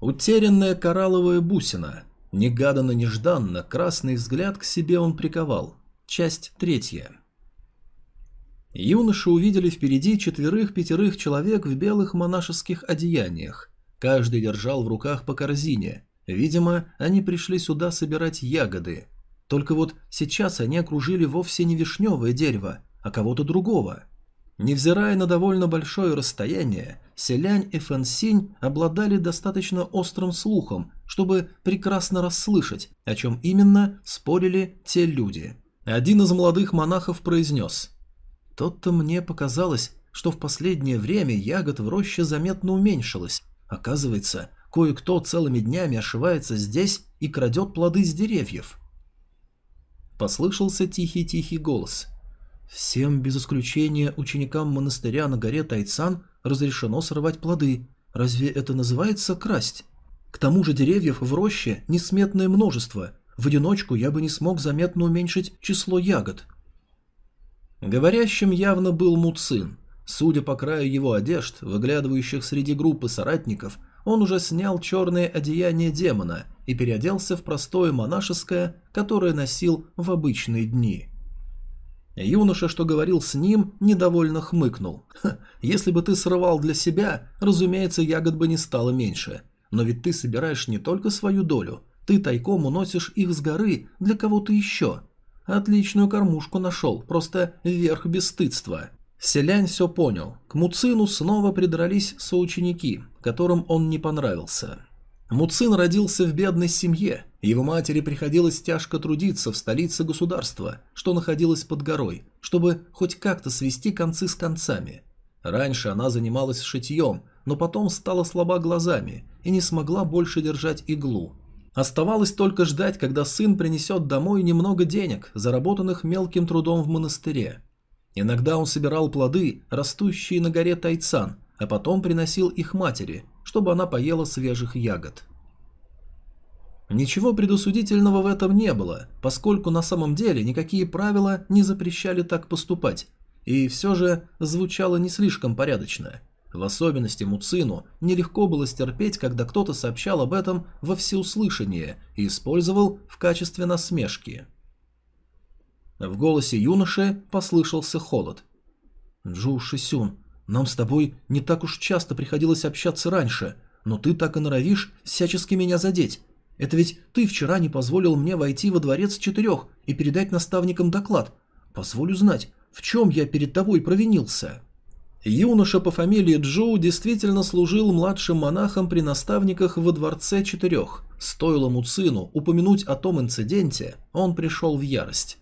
Утерянная коралловая бусина. Негаданно-нежданно красный взгляд к себе он приковал. Часть третья. Юноши увидели впереди четверых-пятерых человек в белых монашеских одеяниях. Каждый держал в руках по корзине. Видимо, они пришли сюда собирать ягоды. Только вот сейчас они окружили вовсе не вишневое дерево, а кого-то другого. Невзирая на довольно большое расстояние, Селянь и Фэнсинь обладали достаточно острым слухом, чтобы прекрасно расслышать, о чем именно спорили те люди. Один из молодых монахов произнес «Тот-то мне показалось, что в последнее время ягод в роще заметно уменьшилось. Оказывается, кое-кто целыми днями ошивается здесь и крадет плоды с деревьев». Послышался тихий-тихий голос. «Всем, без исключения ученикам монастыря на горе Тайцан, разрешено срывать плоды. Разве это называется красть? К тому же деревьев в роще несметное множество. В одиночку я бы не смог заметно уменьшить число ягод». Говорящим явно был Муцин. Судя по краю его одежд, выглядывающих среди группы соратников, он уже снял черное одеяние демона и переоделся в простое монашеское, которое носил в обычные дни. Юноша, что говорил с ним, недовольно хмыкнул. «Если бы ты срывал для себя, разумеется, ягод бы не стало меньше. Но ведь ты собираешь не только свою долю, ты тайком уносишь их с горы для кого-то еще. Отличную кормушку нашел, просто верх бесстыдства». Селянь все понял. К Муцину снова придрались соученики, которым он не понравился. Муцин родился в бедной семье, его матери приходилось тяжко трудиться в столице государства, что находилось под горой, чтобы хоть как-то свести концы с концами. Раньше она занималась шитьем, но потом стала слаба глазами и не смогла больше держать иглу. Оставалось только ждать, когда сын принесет домой немного денег, заработанных мелким трудом в монастыре. Иногда он собирал плоды, растущие на горе Тайцан, а потом приносил их матери, чтобы она поела свежих ягод. Ничего предусудительного в этом не было, поскольку на самом деле никакие правила не запрещали так поступать, и все же звучало не слишком порядочно. В особенности Муцину нелегко было стерпеть, когда кто-то сообщал об этом во всеуслышание и использовал в качестве насмешки. В голосе юноши послышался холод. «Джу Шисюн, нам с тобой не так уж часто приходилось общаться раньше, но ты так и норовишь всячески меня задеть. Это ведь ты вчера не позволил мне войти во дворец четырех и передать наставникам доклад. Позволю знать, в чем я перед тобой провинился?» Юноша по фамилии Джоу действительно служил младшим монахом при наставниках во дворце четырех. Стоило Муцину упомянуть о том инциденте, он пришел в ярость.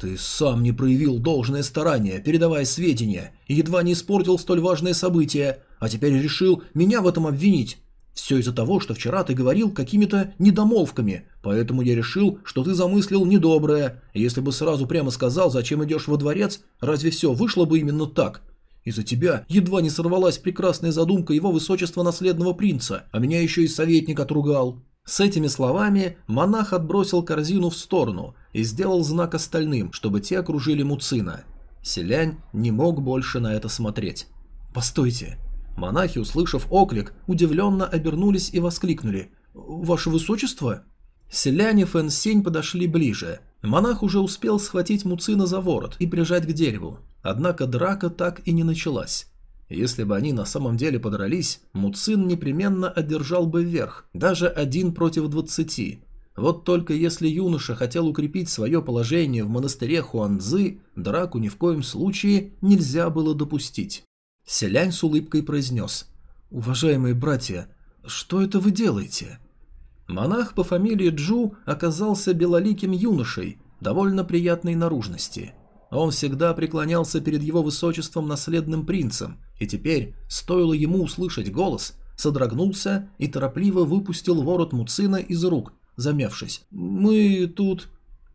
«Ты сам не проявил должное старание, передавая сведения, и едва не испортил столь важное событие, а теперь решил меня в этом обвинить. Все из-за того, что вчера ты говорил какими-то недомолвками, поэтому я решил, что ты замыслил недоброе. Если бы сразу прямо сказал, зачем идешь во дворец, разве все вышло бы именно так? Из-за тебя едва не сорвалась прекрасная задумка его высочества наследного принца, а меня еще и советник отругал». С этими словами монах отбросил корзину в сторону и сделал знак остальным, чтобы те окружили Муцина. Селянь не мог больше на это смотреть. «Постойте!» Монахи, услышав оклик, удивленно обернулись и воскликнули. «Ваше высочество?» Селяне Фэн подошли ближе. Монах уже успел схватить Муцина за ворот и прижать к дереву. Однако драка так и не началась. Если бы они на самом деле подрались, Муцин непременно одержал бы верх, даже один против двадцати. Вот только если юноша хотел укрепить свое положение в монастыре Хуанцзы, драку ни в коем случае нельзя было допустить. Селянь с улыбкой произнес «Уважаемые братья, что это вы делаете?» Монах по фамилии Джу оказался белоликим юношей, довольно приятной наружности – он всегда преклонялся перед его высочеством наследным принцем, и теперь, стоило ему услышать голос, содрогнулся и торопливо выпустил ворот Муцина из рук, замявшись. «Мы тут...»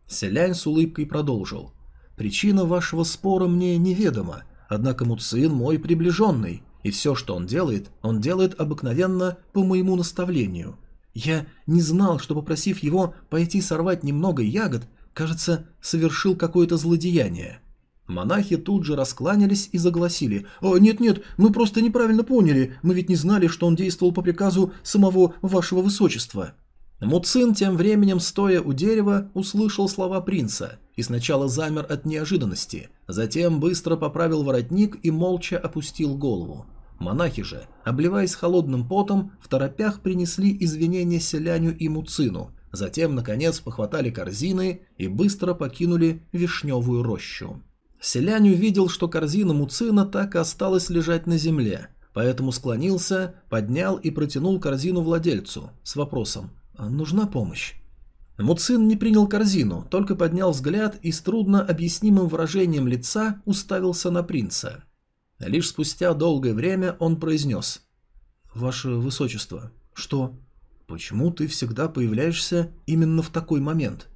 Селянь с улыбкой продолжил. «Причина вашего спора мне неведома, однако Муцин мой приближенный, и все, что он делает, он делает обыкновенно по моему наставлению. Я не знал, что, попросив его пойти сорвать немного ягод, Кажется, совершил какое-то злодеяние. Монахи тут же раскланялись и загласили. «Нет-нет, мы просто неправильно поняли. Мы ведь не знали, что он действовал по приказу самого вашего высочества». Муцин тем временем, стоя у дерева, услышал слова принца и сначала замер от неожиданности, затем быстро поправил воротник и молча опустил голову. Монахи же, обливаясь холодным потом, в торопях принесли извинения селяню и Муцину, затем, наконец, похватали корзины и быстро покинули вишневую рощу. Селянь увидел, что корзина Муцина так и осталась лежать на земле, поэтому склонился, поднял и протянул корзину владельцу с вопросом «Нужна помощь?». Муцин не принял корзину, только поднял взгляд и с трудно объяснимым выражением лица уставился на принца. Лишь спустя долгое время он произнес «Ваше Высочество, что? Почему ты всегда появляешься именно в такой момент?»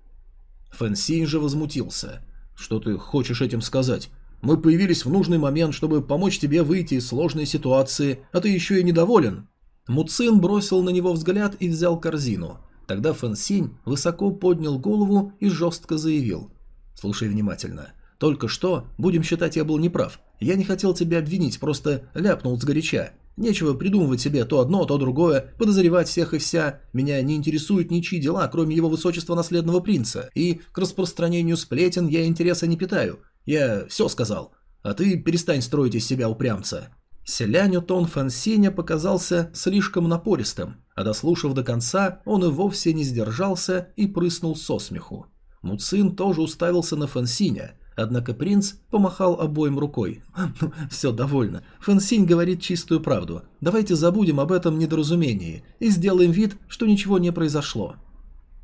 Фэнсинь же возмутился. «Что ты хочешь этим сказать? Мы появились в нужный момент, чтобы помочь тебе выйти из сложной ситуации, а ты еще и недоволен». Муцин бросил на него взгляд и взял корзину. Тогда Фэн Синь высоко поднял голову и жестко заявил. «Слушай внимательно. Только что, будем считать, я был неправ. Я не хотел тебя обвинить, просто ляпнул сгоряча. Нечего придумывать себе то одно, то другое, подозревать всех и вся. Меня не интересуют ничьи дела, кроме его высочества наследного принца. И к распространению сплетен я интереса не питаю. Я все сказал. А ты перестань строить из себя упрямца. Селяню тон Фансиня показался слишком напористым, а дослушав до конца, он и вовсе не сдержался и прыснул со смеху. Муцин тоже уставился на Фансиня, однако принц помахал обоим рукой. «Ну, все, довольно. Фансинь говорит чистую правду. Давайте забудем об этом недоразумении и сделаем вид, что ничего не произошло».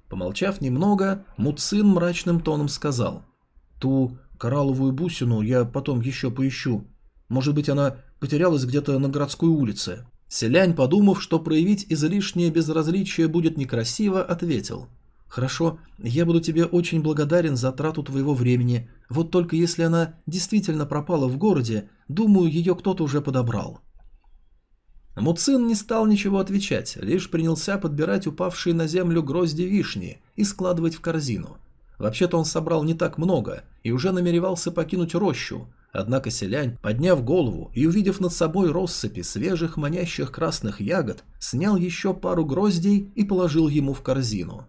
Помолчав немного, Муцин мрачным тоном сказал. «Ту коралловую бусину я потом еще поищу. Может быть, она потерялась где-то на городской улице. Селянь, подумав, что проявить излишнее безразличие будет некрасиво, ответил. «Хорошо, я буду тебе очень благодарен за трату твоего времени. Вот только если она действительно пропала в городе, думаю, ее кто-то уже подобрал». Муцин не стал ничего отвечать, лишь принялся подбирать упавшие на землю грозди вишни и складывать в корзину. Вообще-то он собрал не так много и уже намеревался покинуть рощу, Однако селянь, подняв голову и увидев над собой россыпи свежих манящих красных ягод, снял еще пару гроздей и положил ему в корзину.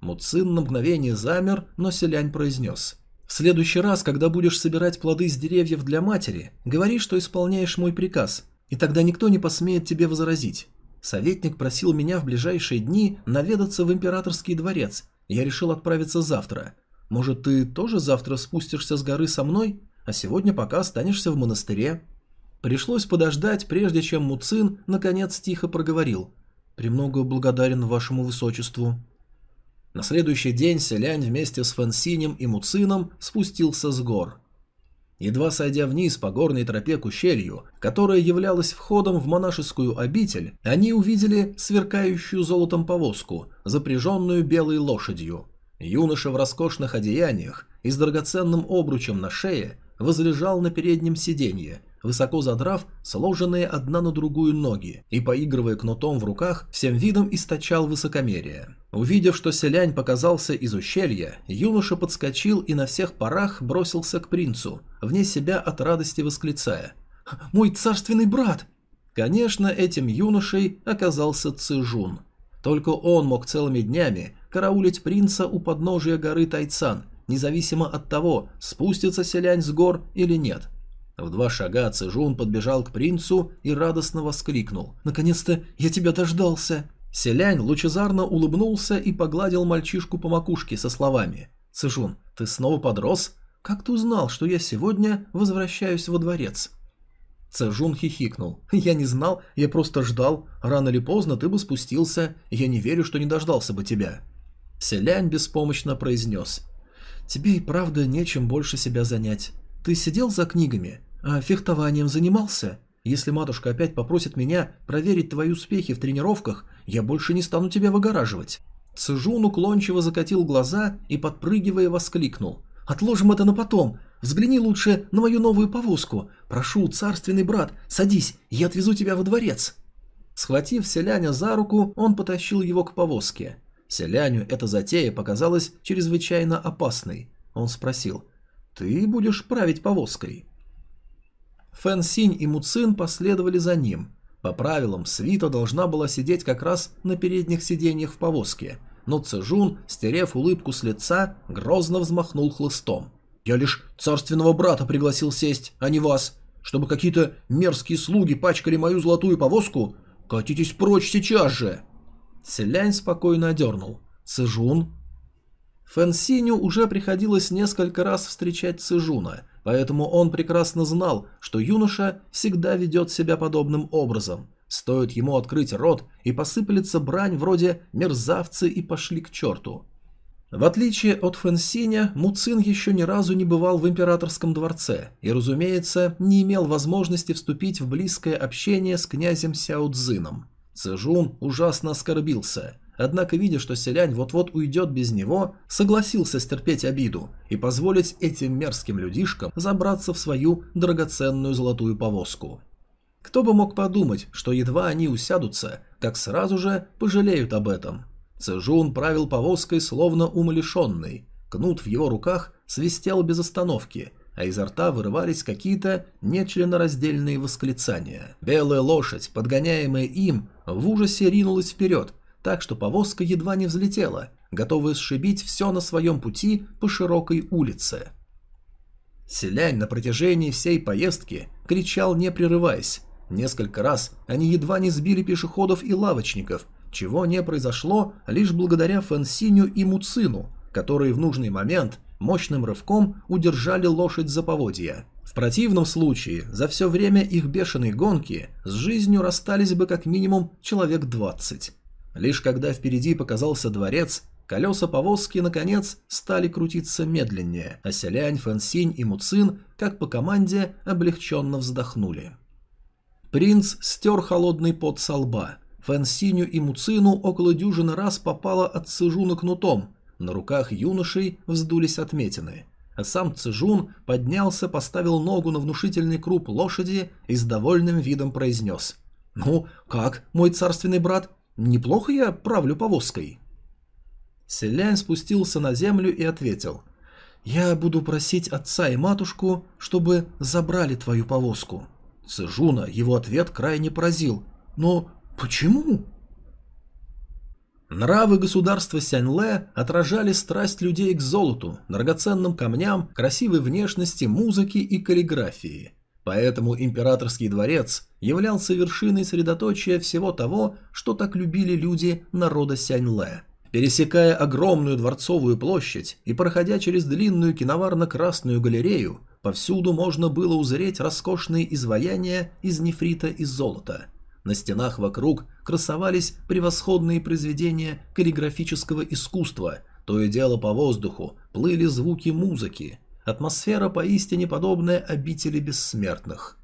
Муцин на мгновение замер, но селянь произнес. «В следующий раз, когда будешь собирать плоды с деревьев для матери, говори, что исполняешь мой приказ, и тогда никто не посмеет тебе возразить. Советник просил меня в ближайшие дни наведаться в императорский дворец. Я решил отправиться завтра. Может, ты тоже завтра спустишься с горы со мной? А сегодня пока останешься в монастыре». Пришлось подождать, прежде чем Муцин наконец тихо проговорил. «Премного благодарен вашему высочеству». На следующий день Селянь вместе с Фансинем и Муцином спустился с гор. Едва сойдя вниз по горной тропе к ущелью, которая являлась входом в монашескую обитель, они увидели сверкающую золотом повозку, запряженную белой лошадью. Юноша в роскошных одеяниях и с драгоценным обручем на шее возлежал на переднем сиденье, высоко задрав сложенные одна на другую ноги и, поигрывая кнутом в руках, всем видом источал высокомерие. Увидев, что селянь показался из ущелья, юноша подскочил и на всех парах бросился к принцу, вне себя от радости восклицая «Мой царственный брат!» Конечно, этим юношей оказался Цижун. Только он мог целыми днями караулить принца у подножия горы Тайцан независимо от того, спустится селянь с гор или нет. В два шага Цежун подбежал к принцу и радостно воскликнул. «Наконец-то я тебя дождался!» Селянь лучезарно улыбнулся и погладил мальчишку по макушке со словами. «Цежун, ты снова подрос? Как ты узнал, что я сегодня возвращаюсь во дворец?» Цежун хихикнул. «Я не знал, я просто ждал. Рано или поздно ты бы спустился. Я не верю, что не дождался бы тебя». Селянь беспомощно произнес. Тебе и правда нечем больше себя занять. Ты сидел за книгами, а фехтованием занимался? Если матушка опять попросит меня проверить твои успехи в тренировках, я больше не стану тебя выгораживать». Цежун уклончиво закатил глаза и, подпрыгивая, воскликнул. «Отложим это на потом. Взгляни лучше на мою новую повозку. Прошу, царственный брат, садись, я отвезу тебя во дворец». Схватив селяня за руку, он потащил его к повозке. Селяню эта затея показалась чрезвычайно опасной. Он спросил, Ты будешь править повозкой. Фэн Синь и Му Цин последовали за ним. По правилам, свита должна была сидеть как раз на передних сиденьях в повозке, но Цежун, стерев улыбку с лица, грозно взмахнул хлыстом. «Я лишь царственного брата пригласил сесть, а не вас. Чтобы какие-то мерзкие слуги пачкали мою золотую повозку? Катитесь прочь сейчас же!» Селянь спокойно одернул. Фэн Синю уже приходилось несколько раз встречать Цежуна, поэтому он прекрасно знал, что юноша всегда ведет себя подобным образом. Стоит ему открыть рот, и посыплется брань вроде «мерзавцы» и «пошли к черту». В отличие от Фэнсиня, Муцин еще ни разу не бывал в императорском дворце и, разумеется, не имел возможности вступить в близкое общение с князем Сяо Цзином. Цзэжун ужасно оскорбился – Однако, видя, что селянь вот-вот уйдет без него, согласился стерпеть обиду и позволить этим мерзким людишкам забраться в свою драгоценную золотую повозку. Кто бы мог подумать, что едва они усядутся, как сразу же пожалеют об этом. Цежун правил повозкой словно умалишенный. Кнут в его руках свистел без остановки, а изо рта вырывались какие-то нечленораздельные восклицания. Белая лошадь, подгоняемая им, в ужасе ринулась вперед, так что повозка едва не взлетела, готовая сшибить все на своем пути по широкой улице. Селянь на протяжении всей поездки кричал не прерываясь. Несколько раз они едва не сбили пешеходов и лавочников, чего не произошло лишь благодаря Фэнсиню и Муцину, которые в нужный момент мощным рывком удержали лошадь за поводья. В противном случае за все время их бешеной гонки с жизнью расстались бы как минимум человек двадцать. Лишь когда впереди показался дворец, колеса повозки, наконец, стали крутиться медленнее, а Селянь, Фэнсинь и Муцин, как по команде, облегченно вздохнули. Принц стер холодный пот со лба. Фэнсиню и Муцину около дюжины раз попало от Цижуна кнутом, на руках юношей вздулись отметины. А сам Цижун поднялся, поставил ногу на внушительный круп лошади и с довольным видом произнес. «Ну, как, мой царственный брат, Неплохо я правлю повозкой?» Селянь спустился на землю и ответил. «Я буду просить отца и матушку, чтобы забрали твою повозку». Цежуна его ответ крайне поразил. «Но почему?» Нравы государства Сяньле отражали страсть людей к золоту, драгоценным камням, красивой внешности, музыке и каллиграфии. Поэтому императорский дворец являлся вершиной средоточия всего того, что так любили люди народа Сяньле. Пересекая огромную дворцовую площадь и проходя через длинную киноварно-красную галерею, повсюду можно было узреть роскошные изваяния из нефрита и золота. На стенах вокруг красовались превосходные произведения каллиграфического искусства, то и дело по воздуху плыли звуки музыки, Атмосфера поистине подобная обители бессмертных.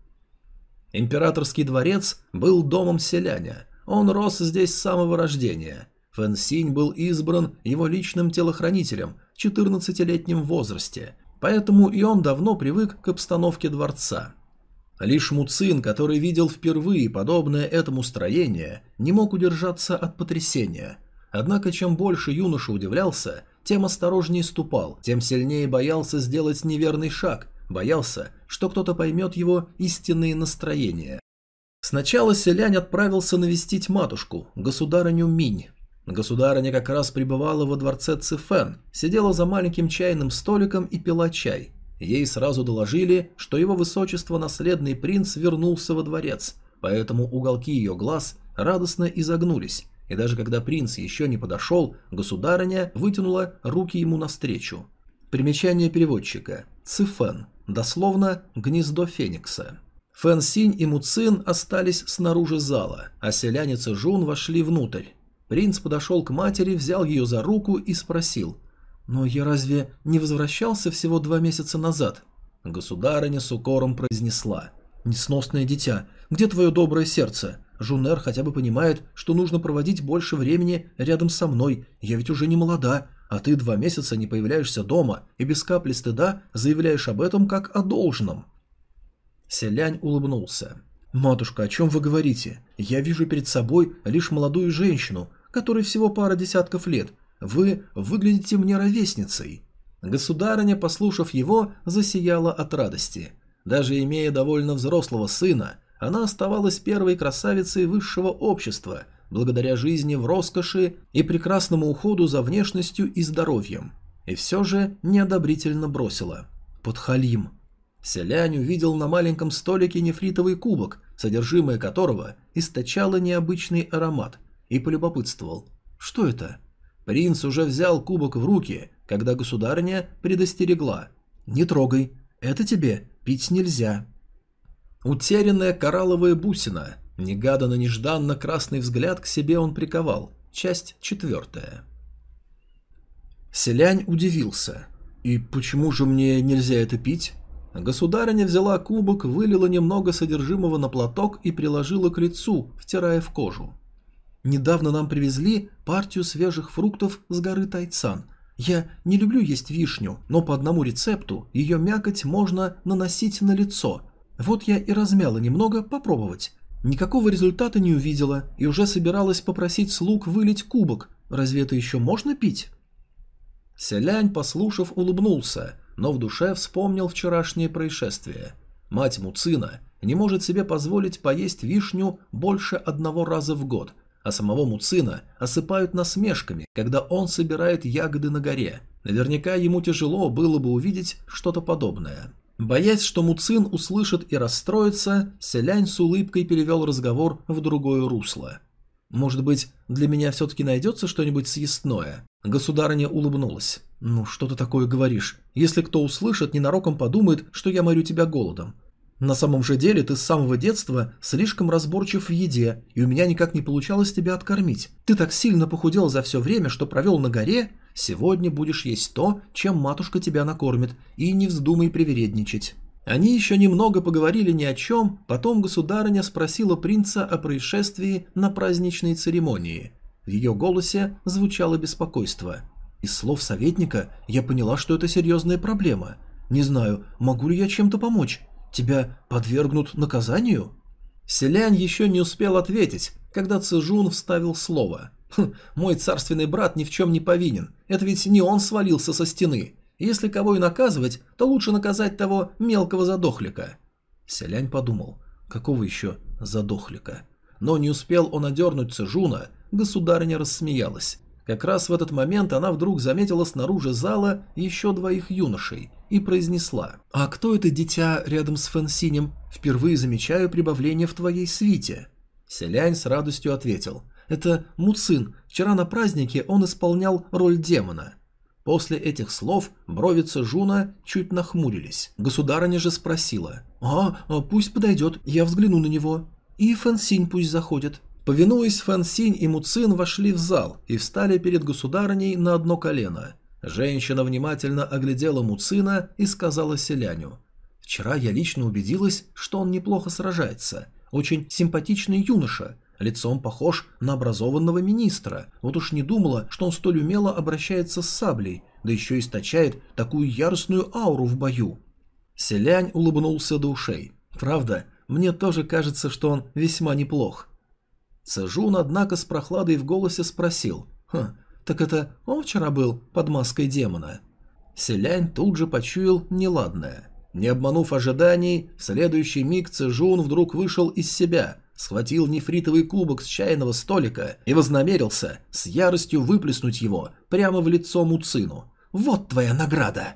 Императорский дворец был домом селяня. Он рос здесь с самого рождения. Фэн Синь был избран его личным телохранителем в 14-летнем возрасте, поэтому и он давно привык к обстановке дворца. Лишь Муцин, который видел впервые подобное этому строение, не мог удержаться от потрясения. Однако чем больше юноша удивлялся, тем осторожнее ступал, тем сильнее боялся сделать неверный шаг, боялся, что кто-то поймет его истинные настроения. Сначала селянь отправился навестить матушку, государыню Минь. Государыня как раз пребывала во дворце Цифен, сидела за маленьким чайным столиком и пила чай. Ей сразу доложили, что его высочество наследный принц вернулся во дворец, поэтому уголки ее глаз радостно изогнулись, и даже когда принц еще не подошел, государыня вытянула руки ему навстречу. Примечание переводчика. Цифен. Дословно «гнездо феникса». Фэн Синь и Муцин остались снаружи зала, а селяне Цзжун вошли внутрь. Принц подошел к матери, взял ее за руку и спросил. «Но я разве не возвращался всего два месяца назад?» Государыня с укором произнесла. «Несносное дитя, где твое доброе сердце? Жунер хотя бы понимает, что нужно проводить больше времени рядом со мной. Я ведь уже не молода, а ты два месяца не появляешься дома и без капли стыда заявляешь об этом как о должном». Селянь улыбнулся. «Матушка, о чем вы говорите? Я вижу перед собой лишь молодую женщину, которой всего пара десятков лет. Вы выглядите мне ровесницей». Государыня, послушав его, засияла от радости. Даже имея довольно взрослого сына, она оставалась первой красавицей высшего общества, благодаря жизни в роскоши и прекрасному уходу за внешностью и здоровьем. И все же неодобрительно бросила. «Подхалим». Селянь увидел на маленьком столике нефритовый кубок, содержимое которого источало необычный аромат, и полюбопытствовал. «Что это?» Принц уже взял кубок в руки, когда государыня предостерегла. «Не трогай, это тебе пить нельзя». Утерянная коралловая бусина. Негаданно-нежданно красный взгляд к себе он приковал. Часть четвертая. Селянь удивился. «И почему же мне нельзя это пить?» Государыня взяла кубок, вылила немного содержимого на платок и приложила к лицу, втирая в кожу. «Недавно нам привезли партию свежих фруктов с горы Тайцан. Я не люблю есть вишню, но по одному рецепту ее мякоть можно наносить на лицо. Вот я и размяла немного попробовать. Никакого результата не увидела и уже собиралась попросить слуг вылить кубок. Разве это еще можно пить?» Селянь, послушав, улыбнулся, но в душе вспомнил вчерашнее происшествие. Мать Муцина не может себе позволить поесть вишню больше одного раза в год, а самого Муцина осыпают насмешками, когда он собирает ягоды на горе. Наверняка ему тяжело было бы увидеть что-то подобное. Боясь, что Муцин услышит и расстроится, Селянь с улыбкой перевел разговор в другое русло. «Может быть, для меня все-таки найдется что-нибудь съестное?» Государыня улыбнулась. «Ну, что ты такое говоришь? Если кто услышит, ненароком подумает, что я морю тебя голодом. На самом же деле ты с самого детства слишком разборчив в еде, и у меня никак не получалось тебя откормить. Ты так сильно похудел за все время, что провел на горе. Сегодня будешь есть то, чем матушка тебя накормит, и не вздумай привередничать». Они еще немного поговорили ни о чем, потом государыня спросила принца о происшествии на праздничной церемонии. В ее голосе звучало беспокойство. Из слов советника я поняла, что это серьезная проблема. Не знаю, могу ли я чем-то помочь. Тебя подвергнут наказанию? Селянь еще не успел ответить, когда Цежун вставил слово. «Хм, «Мой царственный брат ни в чем не повинен. Это ведь не он свалился со стены. Если кого и наказывать, то лучше наказать того мелкого задохлика». Селянь подумал, какого еще задохлика? Но не успел он одернуть Цежуна, государыня рассмеялась. Как раз в этот момент она вдруг заметила снаружи зала еще двоих юношей и произнесла «А кто это дитя рядом с Фэнсинем? Впервые замечаю прибавление в твоей свите». Селянь с радостью ответил «Это Муцин. Вчера на празднике он исполнял роль демона». После этих слов бровицы Жуна чуть нахмурились. Государыня же спросила «А, а пусть подойдет, я взгляну на него». «И Фэнсинь пусть заходит». Повинуясь, Фэн Синь и Муцин вошли в зал и встали перед государыней на одно колено. Женщина внимательно оглядела Муцина и сказала селяню. «Вчера я лично убедилась, что он неплохо сражается. Очень симпатичный юноша, лицом похож на образованного министра. Вот уж не думала, что он столь умело обращается с саблей, да еще источает такую яростную ауру в бою». Селянь улыбнулся до ушей. «Правда, мне тоже кажется, что он весьма неплох». Цежун, однако, с прохладой в голосе спросил. «Хм, так это он вчера был под маской демона?» Селянь тут же почуял неладное. Не обманув ожиданий, в следующий миг Цежун вдруг вышел из себя, схватил нефритовый кубок с чайного столика и вознамерился с яростью выплеснуть его прямо в лицо Муцину. «Вот твоя награда!»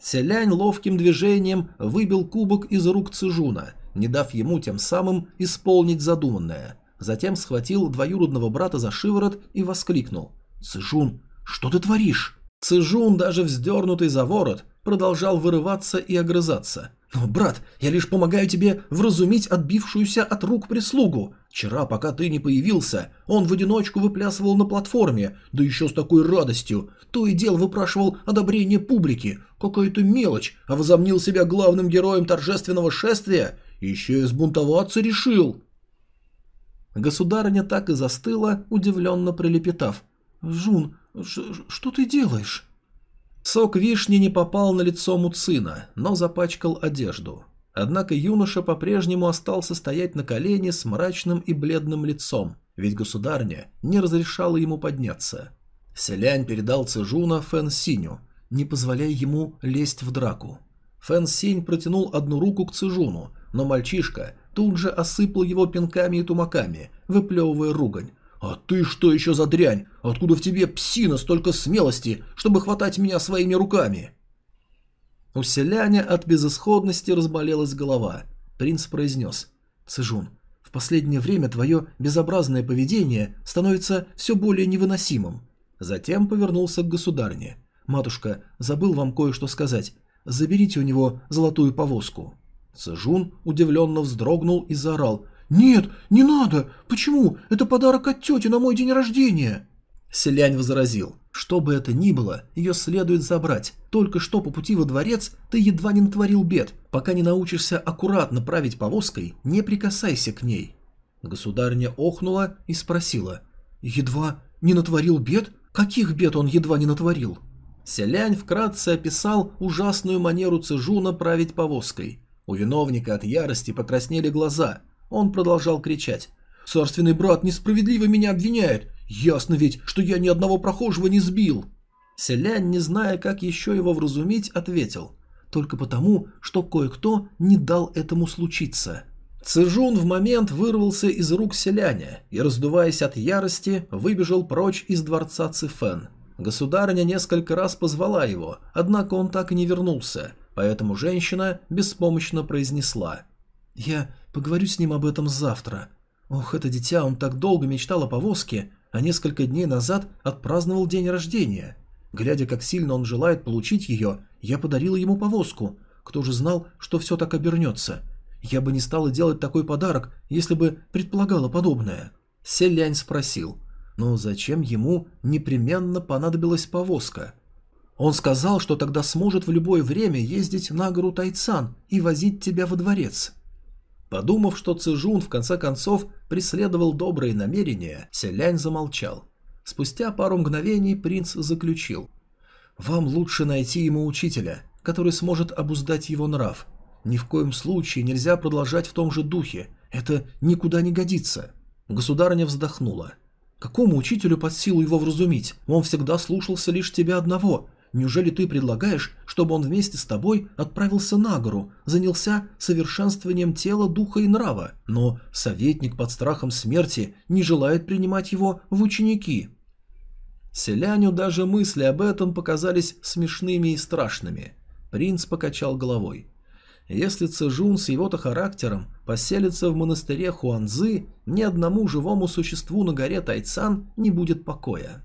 Селянь ловким движением выбил кубок из рук Цежуна, не дав ему тем самым исполнить задуманное – Затем схватил двоюродного брата за шиворот и воскликнул. «Цижун, что ты творишь?» Цижун, даже вздернутый за ворот, продолжал вырываться и огрызаться. «Но, брат, я лишь помогаю тебе вразумить отбившуюся от рук прислугу. Вчера, пока ты не появился, он в одиночку выплясывал на платформе, да еще с такой радостью. То и дело выпрашивал одобрение публики. Какая-то мелочь, а возомнил себя главным героем торжественного шествия. Еще и сбунтоваться решил». Государыня так и застыла, удивленно прилепетав. «Жун, что ты делаешь?» Сок вишни не попал на лицо Муцина, но запачкал одежду. Однако юноша по-прежнему остался стоять на колене с мрачным и бледным лицом, ведь государня не разрешала ему подняться. Селянь передал Цежуна Фэн Синю. не позволяй ему лезть в драку. Фэн Синь протянул одну руку к Цижуну, но мальчишка тут же осыпал его пинками и тумаками, выплевывая ругань. «А ты что еще за дрянь? Откуда в тебе псина столько смелости, чтобы хватать меня своими руками?» У селяня от безысходности разболелась голова. Принц произнес. «Цижун, в последнее время твое безобразное поведение становится все более невыносимым». Затем повернулся к государне. «Матушка, забыл вам кое-что сказать. Заберите у него золотую повозку». Цежун удивленно вздрогнул и заорал. «Нет, не надо! Почему? Это подарок от тети на мой день рождения!» Селянь возразил. «Что бы это ни было, ее следует забрать. Только что по пути во дворец ты едва не натворил бед. Пока не научишься аккуратно править повозкой, не прикасайся к ней». Государня охнула и спросила. «Едва не натворил бед? Каких бед он едва не натворил?» Селянь вкратце описал ужасную манеру Цежуна править повозкой. У виновника от ярости покраснели глаза. Он продолжал кричать. «Царственный брат несправедливо меня обвиняет! Ясно ведь, что я ни одного прохожего не сбил!» Селянь, не зная, как еще его вразумить, ответил. «Только потому, что кое-кто не дал этому случиться». Цежун в момент вырвался из рук селяня и, раздуваясь от ярости, выбежал прочь из дворца Цифен. Государыня несколько раз позвала его, однако он так и не вернулся, поэтому женщина беспомощно произнесла. «Я поговорю с ним об этом завтра. Ох, это дитя, он так долго мечтал о повозке, а несколько дней назад отпраздновал день рождения. Глядя, как сильно он желает получить ее, я подарила ему повозку. Кто же знал, что все так обернется? Я бы не стала делать такой подарок, если бы предполагала подобное». Селянь спросил – но зачем ему непременно понадобилась повозка? Он сказал, что тогда сможет в любое время ездить на гору Тайцан и возить тебя во дворец. Подумав, что Цижун в конце концов преследовал добрые намерения, Селянь замолчал. Спустя пару мгновений принц заключил. «Вам лучше найти ему учителя, который сможет обуздать его нрав. Ни в коем случае нельзя продолжать в том же духе. Это никуда не годится». Государыня вздохнула. Какому учителю под силу его вразумить? Он всегда слушался лишь тебя одного. Неужели ты предлагаешь, чтобы он вместе с тобой отправился на гору, занялся совершенствованием тела, духа и нрава, но советник под страхом смерти не желает принимать его в ученики? Селяню даже мысли об этом показались смешными и страшными. Принц покачал головой. Если Цежун с его-то характером поселится в монастыре Хуанзы, ни одному живому существу на горе Тайцан не будет покоя.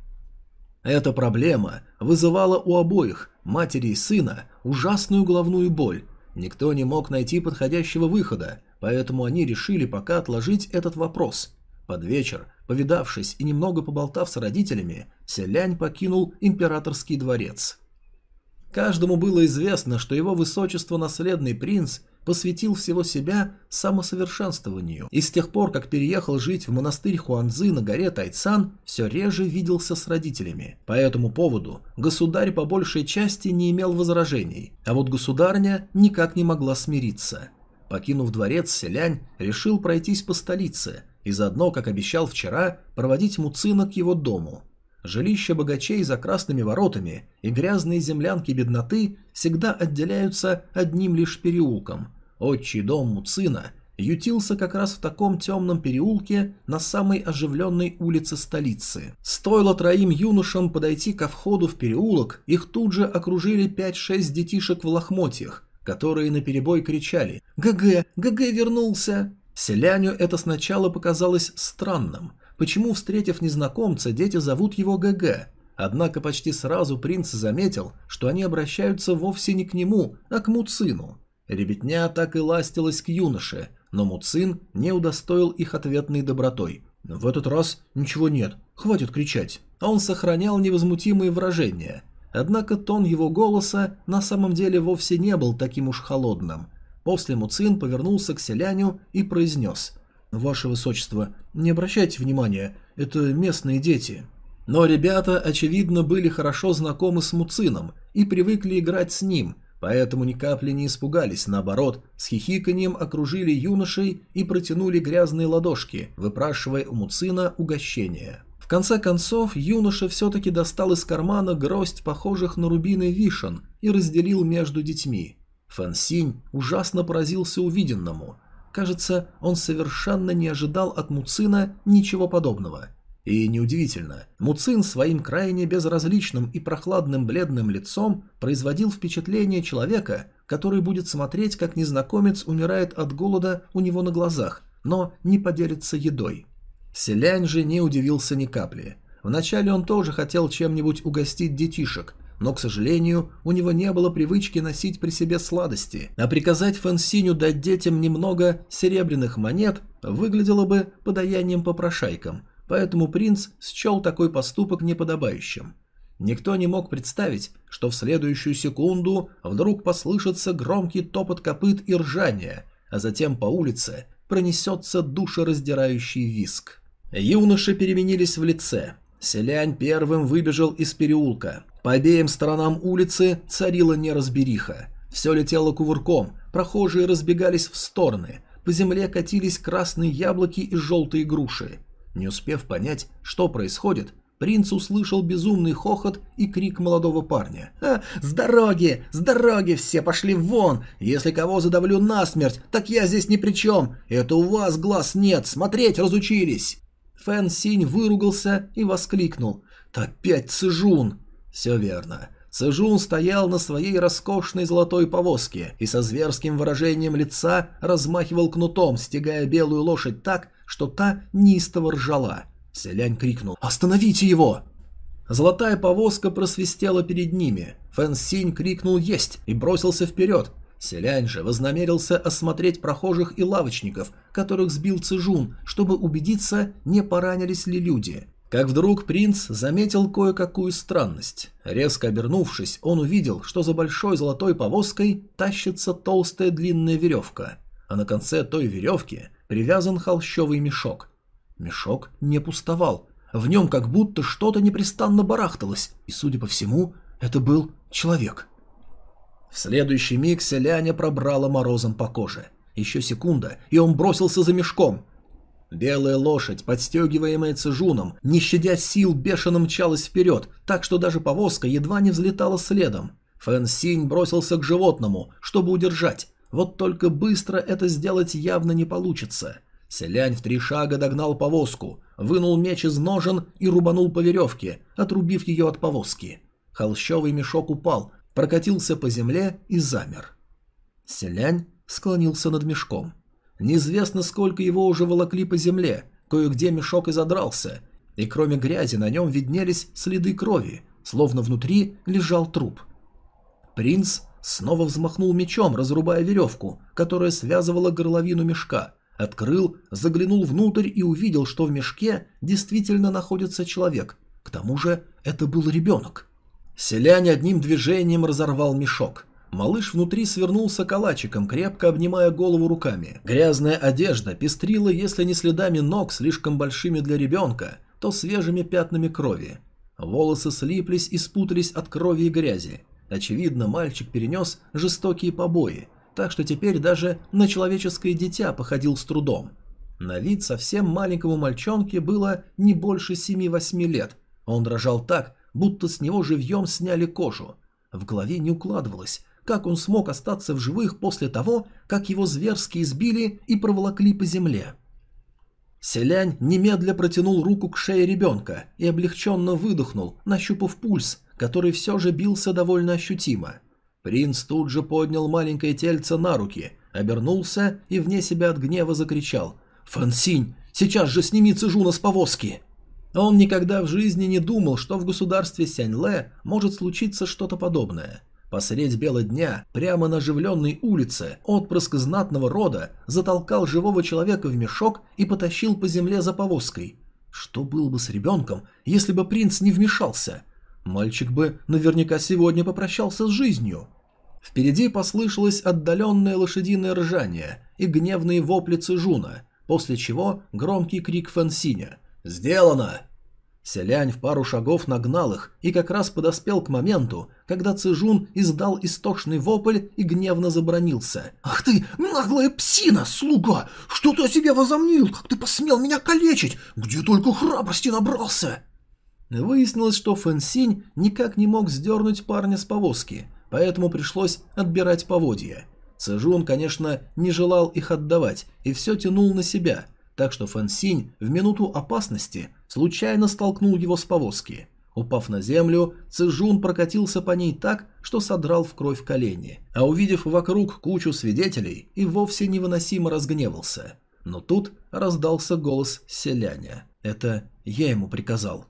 Эта проблема вызывала у обоих, матери и сына, ужасную головную боль. Никто не мог найти подходящего выхода, поэтому они решили пока отложить этот вопрос. Под вечер, повидавшись и немного поболтав с родителями, Селянь покинул императорский дворец. Каждому было известно, что его высочество наследный принц посвятил всего себя самосовершенствованию, и с тех пор, как переехал жить в монастырь Хуанзы на горе Тайцан, все реже виделся с родителями. По этому поводу государь по большей части не имел возражений, а вот государня никак не могла смириться. Покинув дворец, Селянь решил пройтись по столице и заодно, как обещал вчера, проводить Муцина к его дому – Жилища богачей за красными воротами и грязные землянки бедноты всегда отделяются одним лишь переулком. Отчий дом Муцина ютился как раз в таком темном переулке на самой оживленной улице столицы. Стоило троим юношам подойти ко входу в переулок, их тут же окружили 5-6 детишек в лохмотьях, которые наперебой кричали «ГГ! ГГ вернулся!». Селяню это сначала показалось странным, почему, встретив незнакомца, дети зовут его ГГ. Однако почти сразу принц заметил, что они обращаются вовсе не к нему, а к Муцину. Ребятня так и ластилась к юноше, но Муцин не удостоил их ответной добротой. В этот раз ничего нет, хватит кричать. А он сохранял невозмутимые выражения. Однако тон его голоса на самом деле вовсе не был таким уж холодным. После Муцин повернулся к селяню и произнес «Ваше Высочество, не обращайте внимания, это местные дети». Но ребята, очевидно, были хорошо знакомы с Муцином и привыкли играть с ним, поэтому ни капли не испугались, наоборот, с хихиканием окружили юношей и протянули грязные ладошки, выпрашивая у Муцина угощение. В конце концов, юноша все-таки достал из кармана гроздь похожих на рубины вишен и разделил между детьми. Фэн Синь ужасно поразился увиденному. Кажется, он совершенно не ожидал от Муцина ничего подобного. И неудивительно, Муцин своим крайне безразличным и прохладным бледным лицом производил впечатление человека, который будет смотреть, как незнакомец умирает от голода у него на глазах, но не поделится едой. Селянь же не удивился ни капли. Вначале он тоже хотел чем-нибудь угостить детишек, но, к сожалению, у него не было привычки носить при себе сладости, а приказать Фансиню дать детям немного серебряных монет выглядело бы подаянием попрошайкам, поэтому принц счел такой поступок неподобающим. Никто не мог представить, что в следующую секунду вдруг послышится громкий топот копыт и ржание, а затем по улице пронесется душераздирающий виск. Юноши переменились в лице. Селянь первым выбежал из переулка. По обеим сторонам улицы царила неразбериха. Все летело кувырком, прохожие разбегались в стороны, по земле катились красные яблоки и желтые груши. Не успев понять, что происходит, принц услышал безумный хохот и крик молодого парня. «А, «С дороги! С дороги все пошли вон! Если кого задавлю насмерть, так я здесь ни при чем! Это у вас глаз нет, смотреть разучились!» Фэн Синь выругался и воскликнул. «Опять Цижун!» «Все верно. Цижун стоял на своей роскошной золотой повозке и со зверским выражением лица размахивал кнутом, стегая белую лошадь так, что та неистово ржала. Селянь крикнул «Остановите его!» Золотая повозка просвистела перед ними. Фэн Синь крикнул «Есть!» и бросился вперед. Селянь же вознамерился осмотреть прохожих и лавочников, которых сбил Цижун, чтобы убедиться, не поранились ли люди. Как вдруг принц заметил кое-какую странность. Резко обернувшись, он увидел, что за большой золотой повозкой тащится толстая длинная веревка, а на конце той веревки привязан холщовый мешок. Мешок не пустовал. В нем как будто что-то непрестанно барахталось, и, судя по всему, это был человек. В следующий миг селяня пробрала морозом по коже. Еще секунда, и он бросился за мешком. Белая лошадь, подстегиваемая цежуном, не щадя сил, бешено мчалась вперед, так что даже повозка едва не взлетала следом. Фэн Синь бросился к животному, чтобы удержать. Вот только быстро это сделать явно не получится. Селянь в три шага догнал повозку, вынул меч из ножен и рубанул по веревке, отрубив ее от повозки. Холщовый мешок упал, прокатился по земле и замер. Селянь склонился над мешком. Неизвестно, сколько его уже волокли по земле, кое-где мешок и задрался, и кроме грязи на нем виднелись следы крови, словно внутри лежал труп. Принц снова взмахнул мечом, разрубая веревку, которая связывала горловину мешка, Открыл, заглянул внутрь и увидел, что в мешке действительно находится человек. К тому же это был ребенок. Селянь одним движением разорвал мешок. Малыш внутри свернулся калачиком, крепко обнимая голову руками. Грязная одежда пестрила, если не следами ног, слишком большими для ребенка, то свежими пятнами крови. Волосы слиплись и спутались от крови и грязи. Очевидно, мальчик перенес жестокие побои, так что теперь даже на человеческое дитя походил с трудом. На вид совсем маленькому мальчонке было не больше 7-8 лет. Он дрожал так, будто с него живьем сняли кожу. В голове не укладывалось, как он смог остаться в живых после того, как его зверски избили и проволокли по земле. Селянь немедля протянул руку к шее ребенка и облегченно выдохнул, нащупав пульс, который все же бился довольно ощутимо. Принц тут же поднял маленькое тельце на руки, обернулся и вне себя от гнева закричал «Фансинь, сейчас же сними Цижуна с повозки!» Он никогда в жизни не думал, что в государстве Сяньле может случиться что-то подобное. Посредь бела дня, прямо на оживленной улице, отпрыск знатного рода затолкал живого человека в мешок и потащил по земле за повозкой. Что было бы с ребенком, если бы принц не вмешался? Мальчик бы наверняка сегодня попрощался с жизнью. Впереди послышалось отдаленное лошадиное ржание и гневные вопли Цижуна, после чего громкий крик Фансиня. «Сделано!» Селянь в пару шагов нагнал их и как раз подоспел к моменту, когда Цижун издал истошный вопль и гневно забронился. «Ах ты, наглая псина, слуга! Что ты о себе возомнил? Как ты посмел меня калечить? Где только храбрости набрался?» Выяснилось, что Фэнсинь никак не мог сдернуть парня с повозки, поэтому пришлось отбирать поводья. Цежун, конечно, не желал их отдавать и все тянул на себя, так что Фэнсинь в минуту опасности случайно столкнул его с повозки. Упав на землю, Цежун прокатился по ней так, что содрал в кровь колени, а увидев вокруг кучу свидетелей, и вовсе невыносимо разгневался. Но тут раздался голос селяня. Это я ему приказал.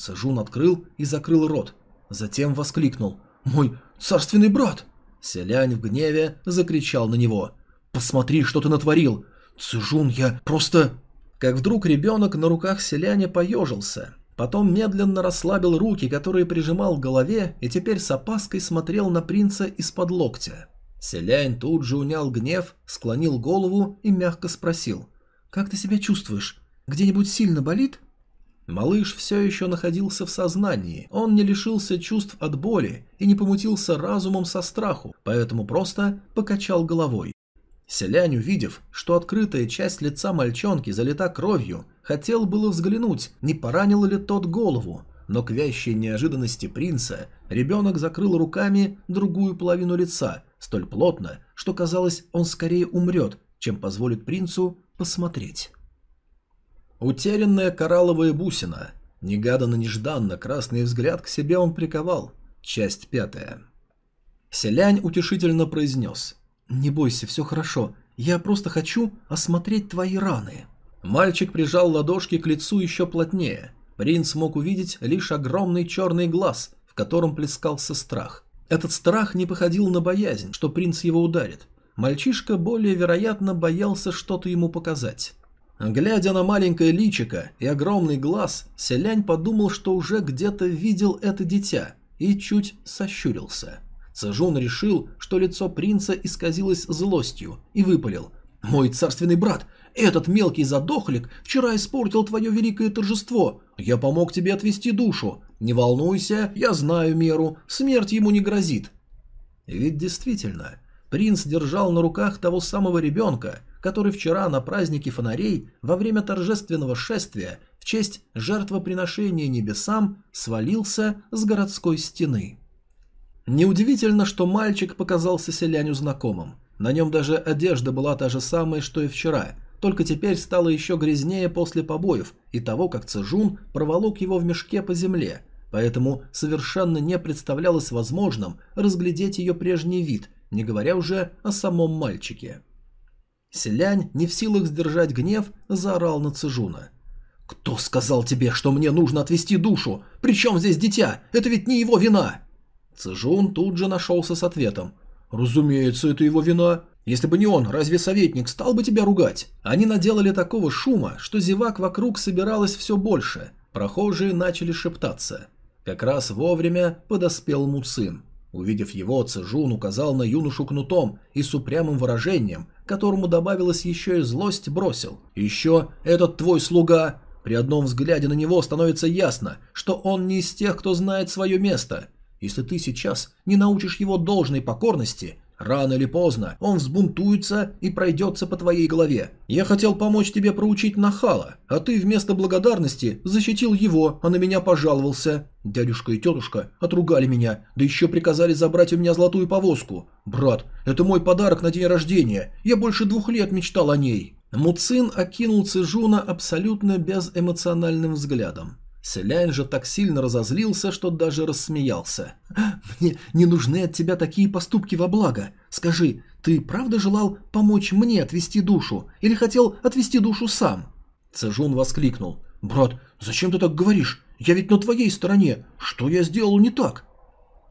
Цежун открыл и закрыл рот. Затем воскликнул. «Мой царственный брат!» Селянь в гневе закричал на него. «Посмотри, что ты натворил! Цежун, я просто...» Как вдруг ребенок на руках селяня поежился. Потом медленно расслабил руки, которые прижимал к голове, и теперь с опаской смотрел на принца из-под локтя. Селянь тут же унял гнев, склонил голову и мягко спросил. «Как ты себя чувствуешь? Где-нибудь сильно болит?» Малыш все еще находился в сознании, он не лишился чувств от боли и не помутился разумом со страху, поэтому просто покачал головой. Селянь, увидев, что открытая часть лица мальчонки залита кровью, хотел было взглянуть, не поранил ли тот голову, но к вящей неожиданности принца ребенок закрыл руками другую половину лица, столь плотно, что казалось, он скорее умрет, чем позволит принцу посмотреть. Утерянная коралловая бусина. Негаданно-нежданно красный взгляд к себе он приковал. Часть пятая. Селянь утешительно произнес. «Не бойся, все хорошо. Я просто хочу осмотреть твои раны». Мальчик прижал ладошки к лицу еще плотнее. Принц мог увидеть лишь огромный черный глаз, в котором плескался страх. Этот страх не походил на боязнь, что принц его ударит. Мальчишка более вероятно боялся что-то ему показать. Глядя на маленькое личико и огромный глаз, селянь подумал, что уже где-то видел это дитя, и чуть сощурился. Цежун решил, что лицо принца исказилось злостью, и выпалил. «Мой царственный брат, этот мелкий задохлик вчера испортил твое великое торжество. Я помог тебе отвести душу. Не волнуйся, я знаю меру, смерть ему не грозит». Ведь действительно, принц держал на руках того самого ребенка, который вчера на празднике фонарей во время торжественного шествия в честь жертвоприношения небесам свалился с городской стены. Неудивительно, что мальчик показался селяню знакомым. На нем даже одежда была та же самая, что и вчера, только теперь стало еще грязнее после побоев и того, как Цежун проволок его в мешке по земле, поэтому совершенно не представлялось возможным разглядеть ее прежний вид, не говоря уже о самом мальчике. Селянь, не в силах сдержать гнев, заорал на Цежуна. «Кто сказал тебе, что мне нужно отвести душу? Причем здесь дитя? Это ведь не его вина!» Цежун тут же нашелся с ответом. «Разумеется, это его вина. Если бы не он, разве советник стал бы тебя ругать?» Они наделали такого шума, что зевак вокруг собиралось все больше. Прохожие начали шептаться. Как раз вовремя подоспел Муцин. Увидев его, Цежун указал на юношу кнутом и с упрямым выражением, которому добавилась еще и злость, бросил. «Еще этот твой слуга!» При одном взгляде на него становится ясно, что он не из тех, кто знает свое место. Если ты сейчас не научишь его должной покорности, Рано или поздно он взбунтуется и пройдется по твоей голове. Я хотел помочь тебе проучить Нахала, а ты вместо благодарности защитил его, а на меня пожаловался. Дядюшка и тетушка отругали меня, да еще приказали забрать у меня золотую повозку. Брат, это мой подарок на день рождения, я больше двух лет мечтал о ней». Муцин окинул Цижуна абсолютно безэмоциональным взглядом. Селянь же так сильно разозлился, что даже рассмеялся. «Мне не нужны от тебя такие поступки во благо. Скажи, ты правда желал помочь мне отвести душу или хотел отвести душу сам?» Цежун воскликнул. «Брат, зачем ты так говоришь? Я ведь на твоей стороне. Что я сделал не так?»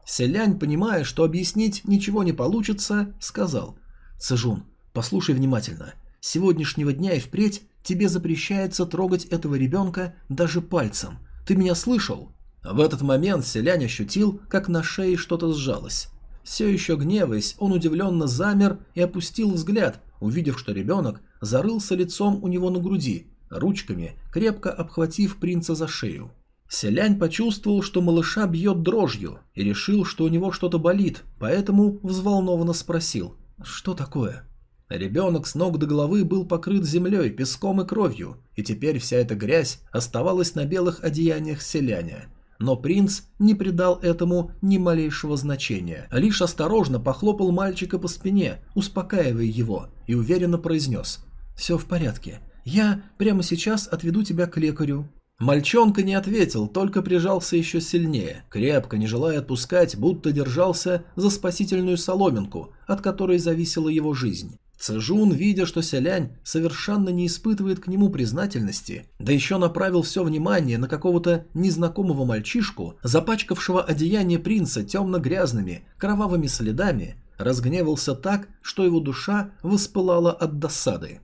Селянь, понимая, что объяснить ничего не получится, сказал. «Цежун, послушай внимательно. С сегодняшнего дня и впредь Тебе запрещается трогать этого ребенка даже пальцем. Ты меня слышал?» В этот момент селянь ощутил, как на шее что-то сжалось. Все еще гневаясь, он удивленно замер и опустил взгляд, увидев, что ребенок зарылся лицом у него на груди, ручками крепко обхватив принца за шею. Селянь почувствовал, что малыша бьет дрожью, и решил, что у него что-то болит, поэтому взволнованно спросил «Что такое?». Ребенок с ног до головы был покрыт землей, песком и кровью, и теперь вся эта грязь оставалась на белых одеяниях селяня. Но принц не придал этому ни малейшего значения, а лишь осторожно похлопал мальчика по спине, успокаивая его, и уверенно произнес «Все в порядке. Я прямо сейчас отведу тебя к лекарю. Мальчонка не ответил, только прижался еще сильнее, крепко, не желая отпускать, будто держался за спасительную соломинку, от которой зависела его жизнь. Цежун, видя, что Селянь совершенно не испытывает к нему признательности, да еще направил все внимание на какого-то незнакомого мальчишку, запачкавшего одеяние принца темно-грязными, кровавыми следами, разгневался так, что его душа воспылала от досады.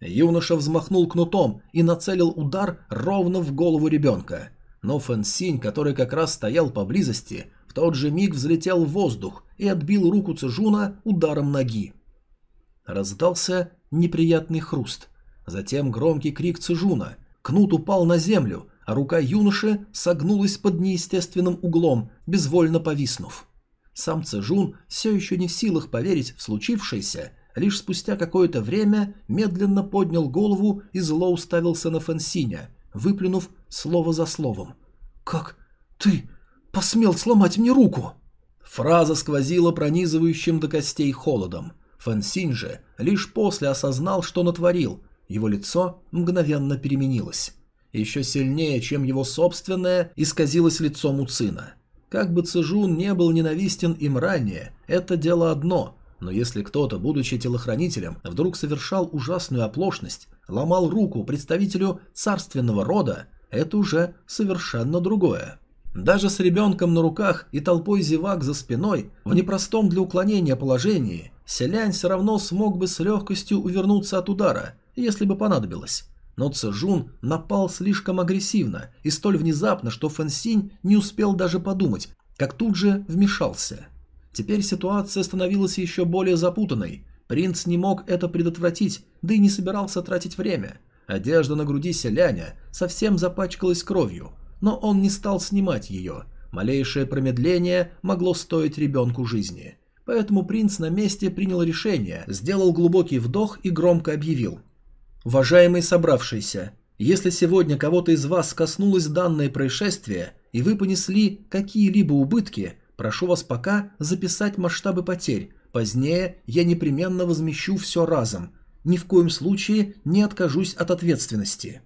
Юноша взмахнул кнутом и нацелил удар ровно в голову ребенка. Но Фэн Синь, который как раз стоял поблизости, в тот же миг взлетел в воздух и отбил руку Цежуна ударом ноги. Раздался неприятный хруст. Затем громкий крик Цежуна. Кнут упал на землю, а рука юноши согнулась под неестественным углом, безвольно повиснув. Сам Цежун, все еще не в силах поверить в случившееся, лишь спустя какое-то время медленно поднял голову и зло уставился на Фэнсиня, выплюнув слово за словом. «Как ты посмел сломать мне руку?» Фраза сквозила пронизывающим до костей холодом. Фэнсинь же лишь после осознал, что натворил. Его лицо мгновенно переменилось. Еще сильнее, чем его собственное, исказилось лицо Муцина. Как бы Цежун не был ненавистен им ранее, это дело одно, но если кто-то, будучи телохранителем, вдруг совершал ужасную оплошность, ломал руку представителю царственного рода, это уже совершенно другое. Даже с ребенком на руках и толпой зевак за спиной, в непростом для уклонения положении, селянь все равно смог бы с легкостью увернуться от удара, если бы понадобилось. Но Цежун напал слишком агрессивно и столь внезапно, что Фэнсинь не успел даже подумать, как тут же вмешался – Теперь ситуация становилась еще более запутанной. Принц не мог это предотвратить, да и не собирался тратить время. Одежда на груди селяня совсем запачкалась кровью, но он не стал снимать ее. Малейшее промедление могло стоить ребенку жизни. Поэтому принц на месте принял решение, сделал глубокий вдох и громко объявил. «Уважаемые собравшиеся, если сегодня кого-то из вас коснулось данное происшествие, и вы понесли какие-либо убытки, Прошу вас пока записать масштабы потерь. Позднее я непременно возмещу все разом. Ни в коем случае не откажусь от ответственности».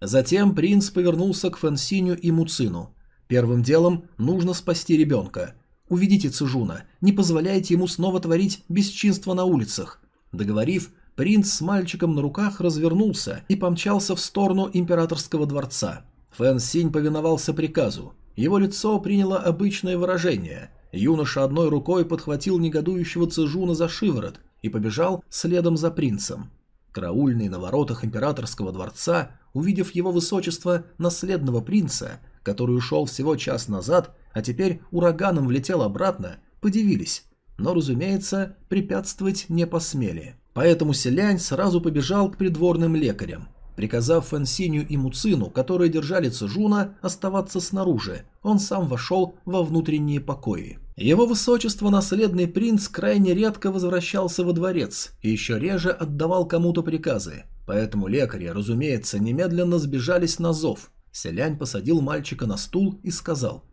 Затем принц повернулся к Фэнсиню и Муцину. Первым делом нужно спасти ребенка. Уведите Цижуна, не позволяйте ему снова творить бесчинство на улицах. Договорив, принц с мальчиком на руках развернулся и помчался в сторону императорского дворца. Фэн Синь повиновался приказу. Его лицо приняло обычное выражение. Юноша одной рукой подхватил негодующего Цежуна за шиворот и побежал следом за принцем. Караульный на воротах императорского дворца, увидев его высочество наследного принца, который ушел всего час назад, а теперь ураганом влетел обратно, подивились, но, разумеется, препятствовать не посмели. Поэтому селянь сразу побежал к придворным лекарям приказав Фэнсиню и Муцину, которые держали Цзуна, оставаться снаружи. Он сам вошел во внутренние покои. Его высочество, наследный принц, крайне редко возвращался во дворец и еще реже отдавал кому-то приказы. Поэтому лекари, разумеется, немедленно сбежались на зов. Селянь посадил мальчика на стул и сказал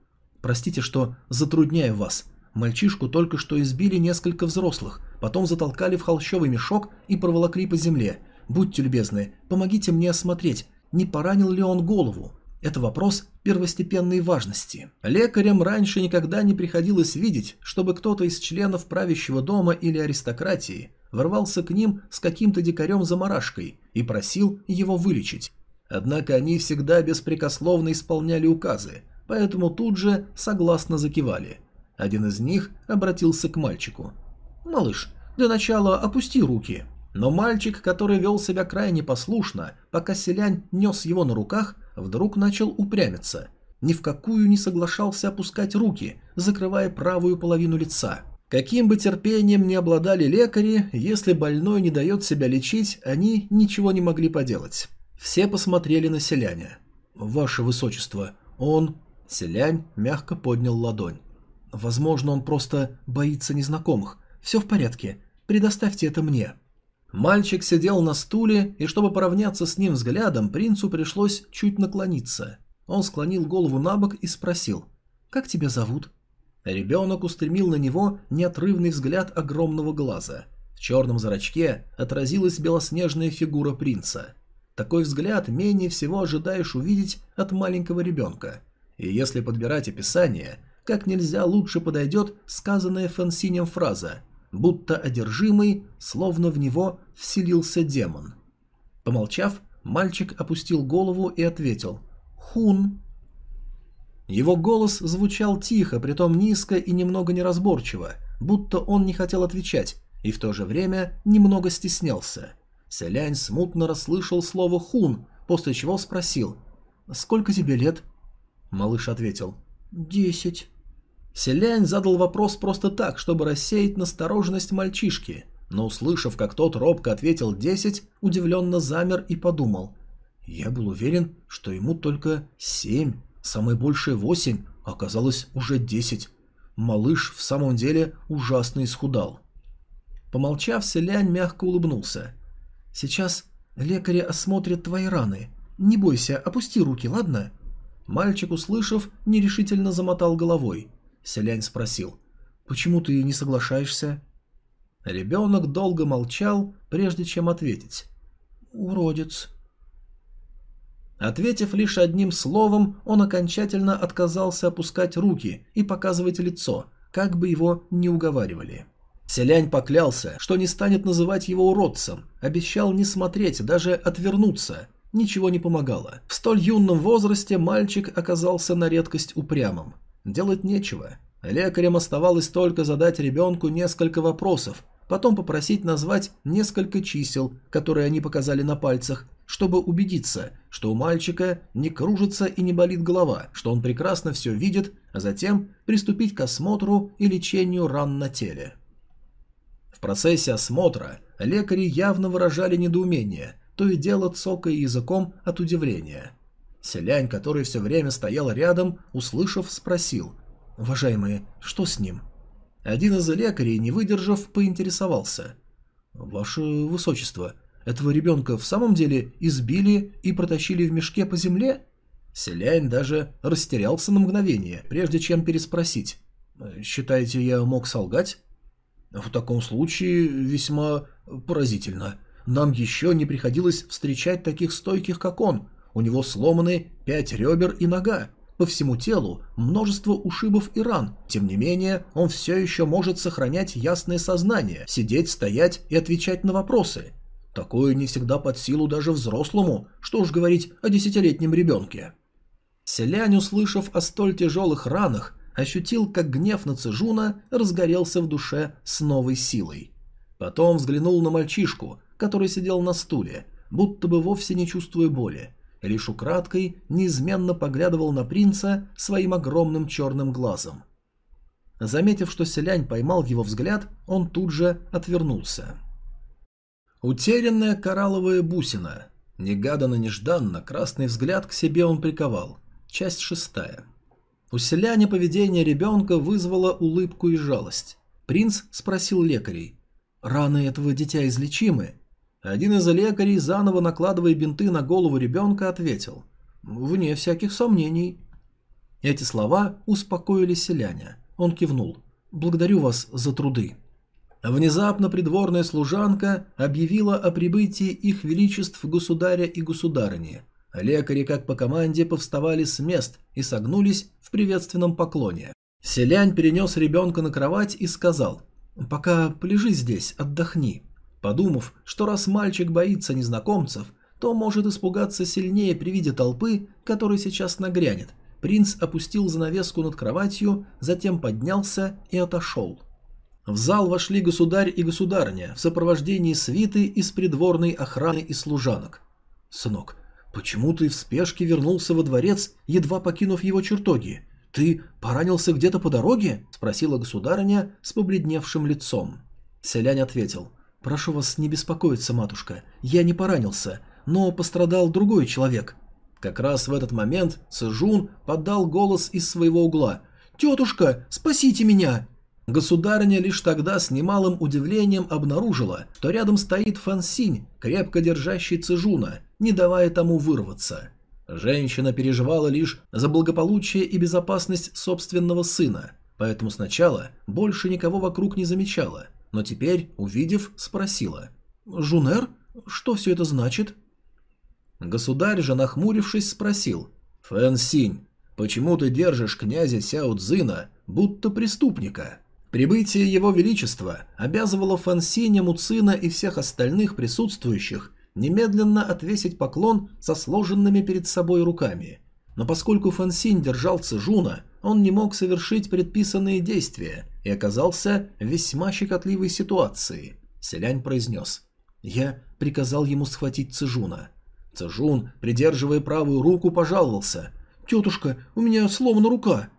«Простите, что затрудняю вас. Мальчишку только что избили несколько взрослых, потом затолкали в холщовый мешок и проволокли по земле. Будьте любезны, помогите мне осмотреть, не поранил ли он голову. Это вопрос первостепенной важности. Лекарям раньше никогда не приходилось видеть, чтобы кто-то из членов правящего дома или аристократии ворвался к ним с каким-то дикарем-заморашкой и просил его вылечить. Однако они всегда беспрекословно исполняли указы, поэтому тут же согласно закивали. Один из них обратился к мальчику. «Малыш, для начала опусти руки». Но мальчик, который вел себя крайне послушно, пока селянь нес его на руках, вдруг начал упрямиться. Ни в какую не соглашался опускать руки, закрывая правую половину лица. Каким бы терпением ни обладали лекари, если больной не дает себя лечить, они ничего не могли поделать. Все посмотрели на селяня. «Ваше Высочество, Он... Селянь мягко поднял ладонь. Возможно, он просто боится незнакомых. Все в порядке. Предоставьте это мне. Мальчик сидел на стуле, и чтобы поравняться с ним взглядом, принцу пришлось чуть наклониться. Он склонил голову на бок и спросил, «Как тебя зовут?» Ребенок устремил на него неотрывный взгляд огромного глаза. В черном зрачке отразилась белоснежная фигура принца. Такой взгляд менее всего ожидаешь увидеть от маленького ребенка. И если подбирать описание, как нельзя лучше подойдет сказанная Фансинем фраза будто одержимый, словно в него вселился демон. Помолчав, мальчик опустил голову и ответил «Хун». Его голос звучал тихо, притом низко и немного неразборчиво, будто он не хотел отвечать и в то же время немного стеснялся. Селянь смутно расслышал слово «хун», после чего спросил «Сколько тебе лет?» Малыш ответил «Десять». Селянь задал вопрос просто так, чтобы рассеять настороженность мальчишки, но услышав, как тот робко ответил «десять», удивленно замер и подумал. «Я был уверен, что ему только семь, самое большее восемь, а оказалось уже десять. Малыш в самом деле ужасно исхудал». Помолчав, Селянь мягко улыбнулся. «Сейчас лекари осмотрят твои раны. Не бойся, опусти руки, ладно?» Мальчик, услышав, нерешительно замотал головой – Селянь спросил. «Почему ты не соглашаешься?» Ребенок долго молчал, прежде чем ответить. «Уродец». Ответив лишь одним словом, он окончательно отказался опускать руки и показывать лицо, как бы его ни уговаривали. Селянь поклялся, что не станет называть его уродцем, обещал не смотреть, даже отвернуться. Ничего не помогало. В столь юном возрасте мальчик оказался на редкость упрямым. Делать нечего. Лекарям оставалось только задать ребенку несколько вопросов, потом попросить назвать несколько чисел, которые они показали на пальцах, чтобы убедиться, что у мальчика не кружится и не болит голова, что он прекрасно все видит, а затем приступить к осмотру и лечению ран на теле. В процессе осмотра лекари явно выражали недоумение, то и дело цокая языком от удивления. Селянь, который все время стоял рядом, услышав, спросил «Уважаемые, что с ним?» Один из лекарей, не выдержав, поинтересовался «Ваше Высочество, этого ребенка в самом деле избили и протащили в мешке по земле?» Селянь даже растерялся на мгновение, прежде чем переспросить «Считаете, я мог солгать?» «В таком случае весьма поразительно. Нам еще не приходилось встречать таких стойких, как он, у него сломаны пять ребер и нога. По всему телу множество ушибов и ран. Тем не менее, он все еще может сохранять ясное сознание, сидеть, стоять и отвечать на вопросы. Такое не всегда под силу даже взрослому, что уж говорить о десятилетнем ребенке. Селянь, услышав о столь тяжелых ранах, ощутил, как гнев на Цежуна разгорелся в душе с новой силой. Потом взглянул на мальчишку, который сидел на стуле, будто бы вовсе не чувствуя боли, лишь украдкой неизменно поглядывал на принца своим огромным черным глазом. Заметив, что селянь поймал его взгляд, он тут же отвернулся. Утерянная коралловая бусина. Негаданно-нежданно красный взгляд к себе он приковал. Часть шестая. У селяня поведение ребенка вызвало улыбку и жалость. Принц спросил лекарей. «Раны этого дитя излечимы?» Один из лекарей, заново накладывая бинты на голову ребенка, ответил «Вне всяких сомнений». Эти слова успокоили селяня. Он кивнул «Благодарю вас за труды». Внезапно придворная служанка объявила о прибытии их величеств государя и государыни. Лекари, как по команде, повставали с мест и согнулись в приветственном поклоне. Селянь перенес ребенка на кровать и сказал «Пока полежи здесь, отдохни» подумав, что раз мальчик боится незнакомцев, то может испугаться сильнее при виде толпы, которая сейчас нагрянет. Принц опустил занавеску над кроватью, затем поднялся и отошел. В зал вошли государь и государыня в сопровождении свиты из придворной охраны и служанок. «Сынок, почему ты в спешке вернулся во дворец, едва покинув его чертоги? Ты поранился где-то по дороге?» – спросила государыня с побледневшим лицом. Селянь ответил – «Прошу вас не беспокоиться, матушка. Я не поранился, но пострадал другой человек». Как раз в этот момент Цзжун подал голос из своего угла. «Тетушка, спасите меня!» Государыня лишь тогда с немалым удивлением обнаружила, что рядом стоит Фан Синь, крепко держащий Цзжуна, не давая тому вырваться. Женщина переживала лишь за благополучие и безопасность собственного сына, поэтому сначала больше никого вокруг не замечала, но теперь, увидев, спросила. «Жунер, что все это значит?» Государь же, нахмурившись, спросил. «Фэн Синь, почему ты держишь князя Сяо Цзина будто преступника?» Прибытие его величества обязывало Фэн Синя, Муцина и всех остальных присутствующих немедленно отвесить поклон со сложенными перед собой руками. Но поскольку Фэн Синь держал Цзуна, он не мог совершить предписанные действия и оказался в весьма щекотливой ситуации. Селянь произнес. «Я приказал ему схватить Цзуна. Цежун, придерживая правую руку, пожаловался. «Тетушка, у меня сломана рука!»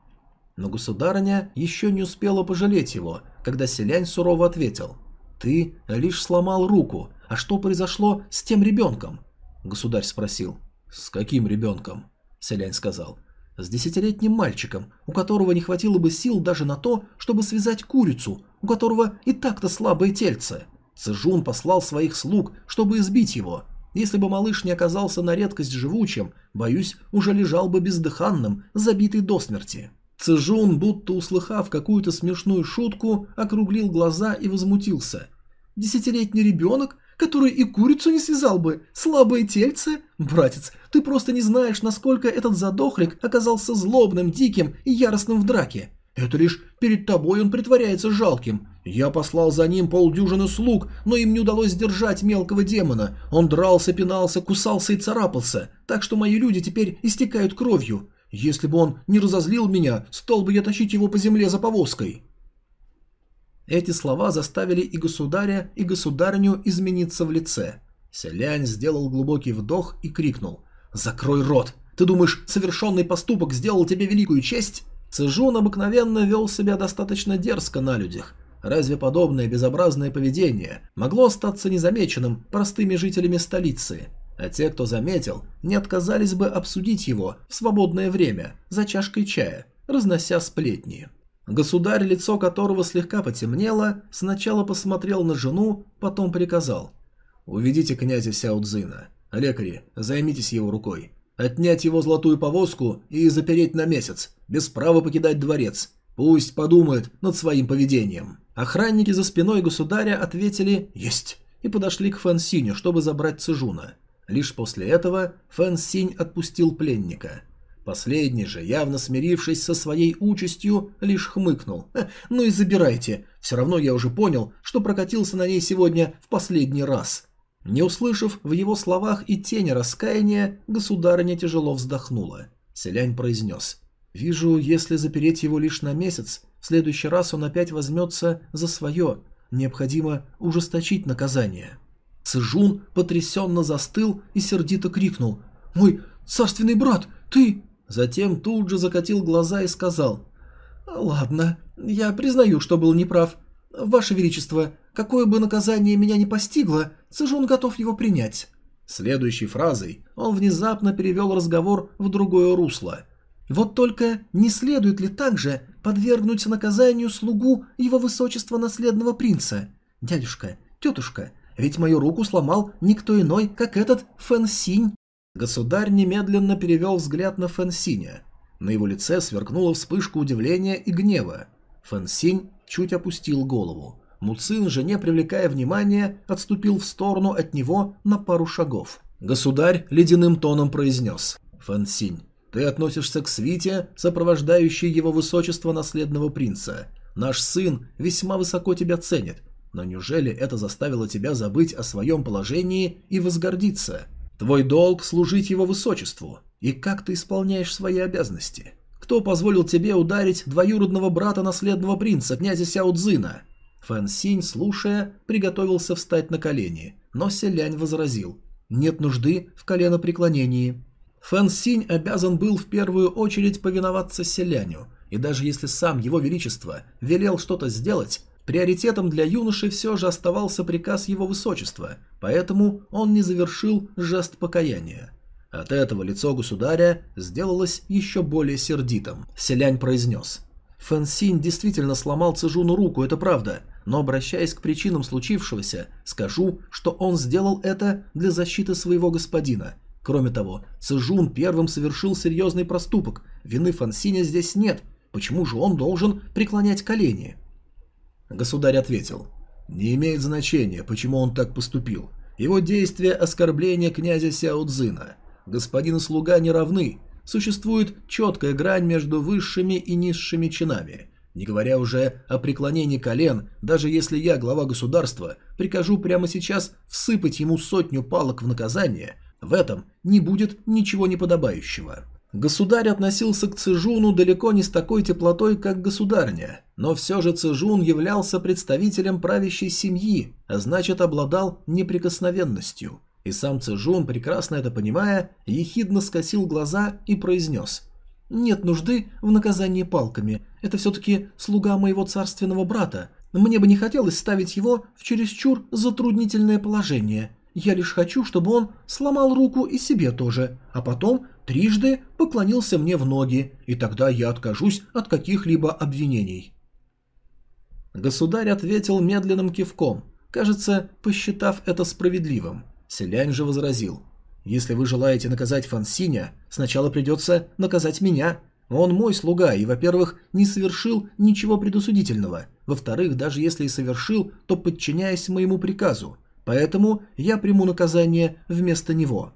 Но государыня еще не успела пожалеть его, когда селянь сурово ответил. «Ты лишь сломал руку, а что произошло с тем ребенком?» Государь спросил. «С каким ребенком?» Селянь сказал. «С десятилетним мальчиком, у которого не хватило бы сил даже на то, чтобы связать курицу, у которого и так-то слабое тельце. Цежун послал своих слуг, чтобы избить его, если бы малыш не оказался на редкость живучим, боюсь, уже лежал бы бездыханным, забитый до смерти. Цежун, будто услыхав какую-то смешную шутку, округлил глаза и возмутился. «Десятилетний ребенок, который и курицу не связал бы, слабое тельце? Братец, ты просто не знаешь, насколько этот задохлик оказался злобным, диким и яростным в драке. Это лишь перед тобой он притворяется жалким. Я послал за ним полдюжины слуг, но им не удалось сдержать мелкого демона. Он дрался, пинался, кусался и царапался, так что мои люди теперь истекают кровью. Если бы он не разозлил меня, стал бы я тащить его по земле за повозкой». Эти слова заставили и государя, и государню измениться в лице. Селянь сделал глубокий вдох и крикнул «Закрой рот! Ты думаешь, совершенный поступок сделал тебе великую честь?» Цежун обыкновенно вел себя достаточно дерзко на людях. Разве подобное безобразное поведение могло остаться незамеченным простыми жителями столицы? А те, кто заметил, не отказались бы обсудить его в свободное время за чашкой чая, разнося сплетни. Государь, лицо которого слегка потемнело, сначала посмотрел на жену, потом приказал. «Уведите князя Сяудзина. Лекари, займитесь его рукой. Отнять его золотую повозку и запереть на месяц, без права покидать дворец. Пусть подумает над своим поведением. Охранники за спиной государя ответили «Есть» и подошли к Фэн Синю, чтобы забрать Цижуна. Лишь после этого Фэн Синь отпустил пленника. Последний же, явно смирившись со своей участью, лишь хмыкнул. «Ну и забирайте. Все равно я уже понял, что прокатился на ней сегодня в последний раз». Не услышав в его словах и тени раскаяния, государыня тяжело вздохнула. Селянь произнес. «Вижу, если запереть его лишь на месяц, в следующий раз он опять возьмется за свое. Необходимо ужесточить наказание». Цижун потрясенно застыл и сердито крикнул. «Мой царственный брат, ты...» Затем тут же закатил глаза и сказал. «Ладно, я признаю, что был неправ. Ваше Величество, какое бы наказание меня не постигло, Цежун готов его принять». Следующей фразой он внезапно перевел разговор в другое русло. «Вот только не следует ли также подвергнуть наказанию слугу его высочества наследного принца? Дядюшка, тетушка, ведь мою руку сломал никто иной, как этот Фэн Синь». Государь немедленно перевел взгляд на Фэн Синя. На его лице сверкнула вспышка удивления и гнева. Фэн Синь чуть опустил голову. Муцин же, не привлекая внимания, отступил в сторону от него на пару шагов. Государь ледяным тоном произнес. «Фансинь, ты относишься к свите, сопровождающей его высочество наследного принца. Наш сын весьма высоко тебя ценит, но неужели это заставило тебя забыть о своем положении и возгордиться? Твой долг – служить его высочеству. И как ты исполняешь свои обязанности? Кто позволил тебе ударить двоюродного брата наследного принца, князя Сяо Цзина? Фэн Синь, слушая, приготовился встать на колени, но Селянь возразил. «Нет нужды в коленопреклонении». Фэн Синь обязан был в первую очередь повиноваться Селяню, и даже если сам его величество велел что-то сделать, приоритетом для юноши все же оставался приказ его высочества, поэтому он не завершил жест покаяния. От этого лицо государя сделалось еще более сердитым. Селянь произнес. Фэн Синь действительно сломал Цижуну руку, это правда, но обращаясь к причинам случившегося, скажу, что он сделал это для защиты своего господина. Кроме того, Цижун первым совершил серьезный проступок, вины Фэн Синя здесь нет, почему же он должен преклонять колени? Государь ответил. Не имеет значения, почему он так поступил. Его действия – оскорбление князя Сяо Цзина. Господин и слуга не равны. Существует четкая грань между высшими и низшими чинами. Не говоря уже о преклонении колен, даже если я, глава государства, прикажу прямо сейчас всыпать ему сотню палок в наказание, в этом не будет ничего неподобающего. Государь относился к Цижуну далеко не с такой теплотой, как государня, но все же Цижун являлся представителем правящей семьи, а значит обладал неприкосновенностью. И сам Цижун, прекрасно это понимая, ехидно скосил глаза и произнес «Нет нужды в наказании палками, это все-таки слуга моего царственного брата, мне бы не хотелось ставить его в чересчур затруднительное положение». Я лишь хочу, чтобы он сломал руку и себе тоже, а потом трижды поклонился мне в ноги, и тогда я откажусь от каких-либо обвинений. Государь ответил медленным кивком, кажется, посчитав это справедливым. Селянь же возразил. «Если вы желаете наказать Фансиня, сначала придется наказать меня. Он мой слуга и, во-первых, не совершил ничего предусудительного. Во-вторых, даже если и совершил, то подчиняясь моему приказу. Поэтому я приму наказание вместо него».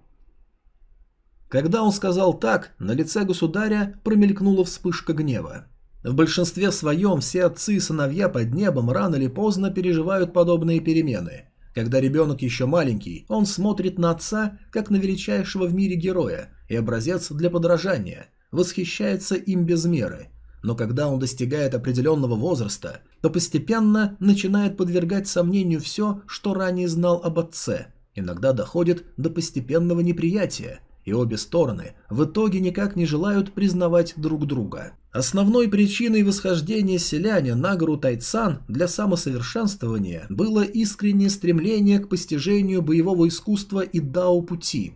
Когда он сказал так, на лице государя промелькнула вспышка гнева. В большинстве своем все отцы и сыновья под небом рано или поздно переживают подобные перемены. Когда ребенок еще маленький, он смотрит на отца, как на величайшего в мире героя и образец для подражания, восхищается им без меры. Но когда он достигает определенного возраста, то постепенно начинает подвергать сомнению все, что ранее знал об отце. Иногда доходит до постепенного неприятия – и обе стороны в итоге никак не желают признавать друг друга. Основной причиной восхождения селяня на гору Тайцан для самосовершенствования было искреннее стремление к постижению боевого искусства и дао-пути.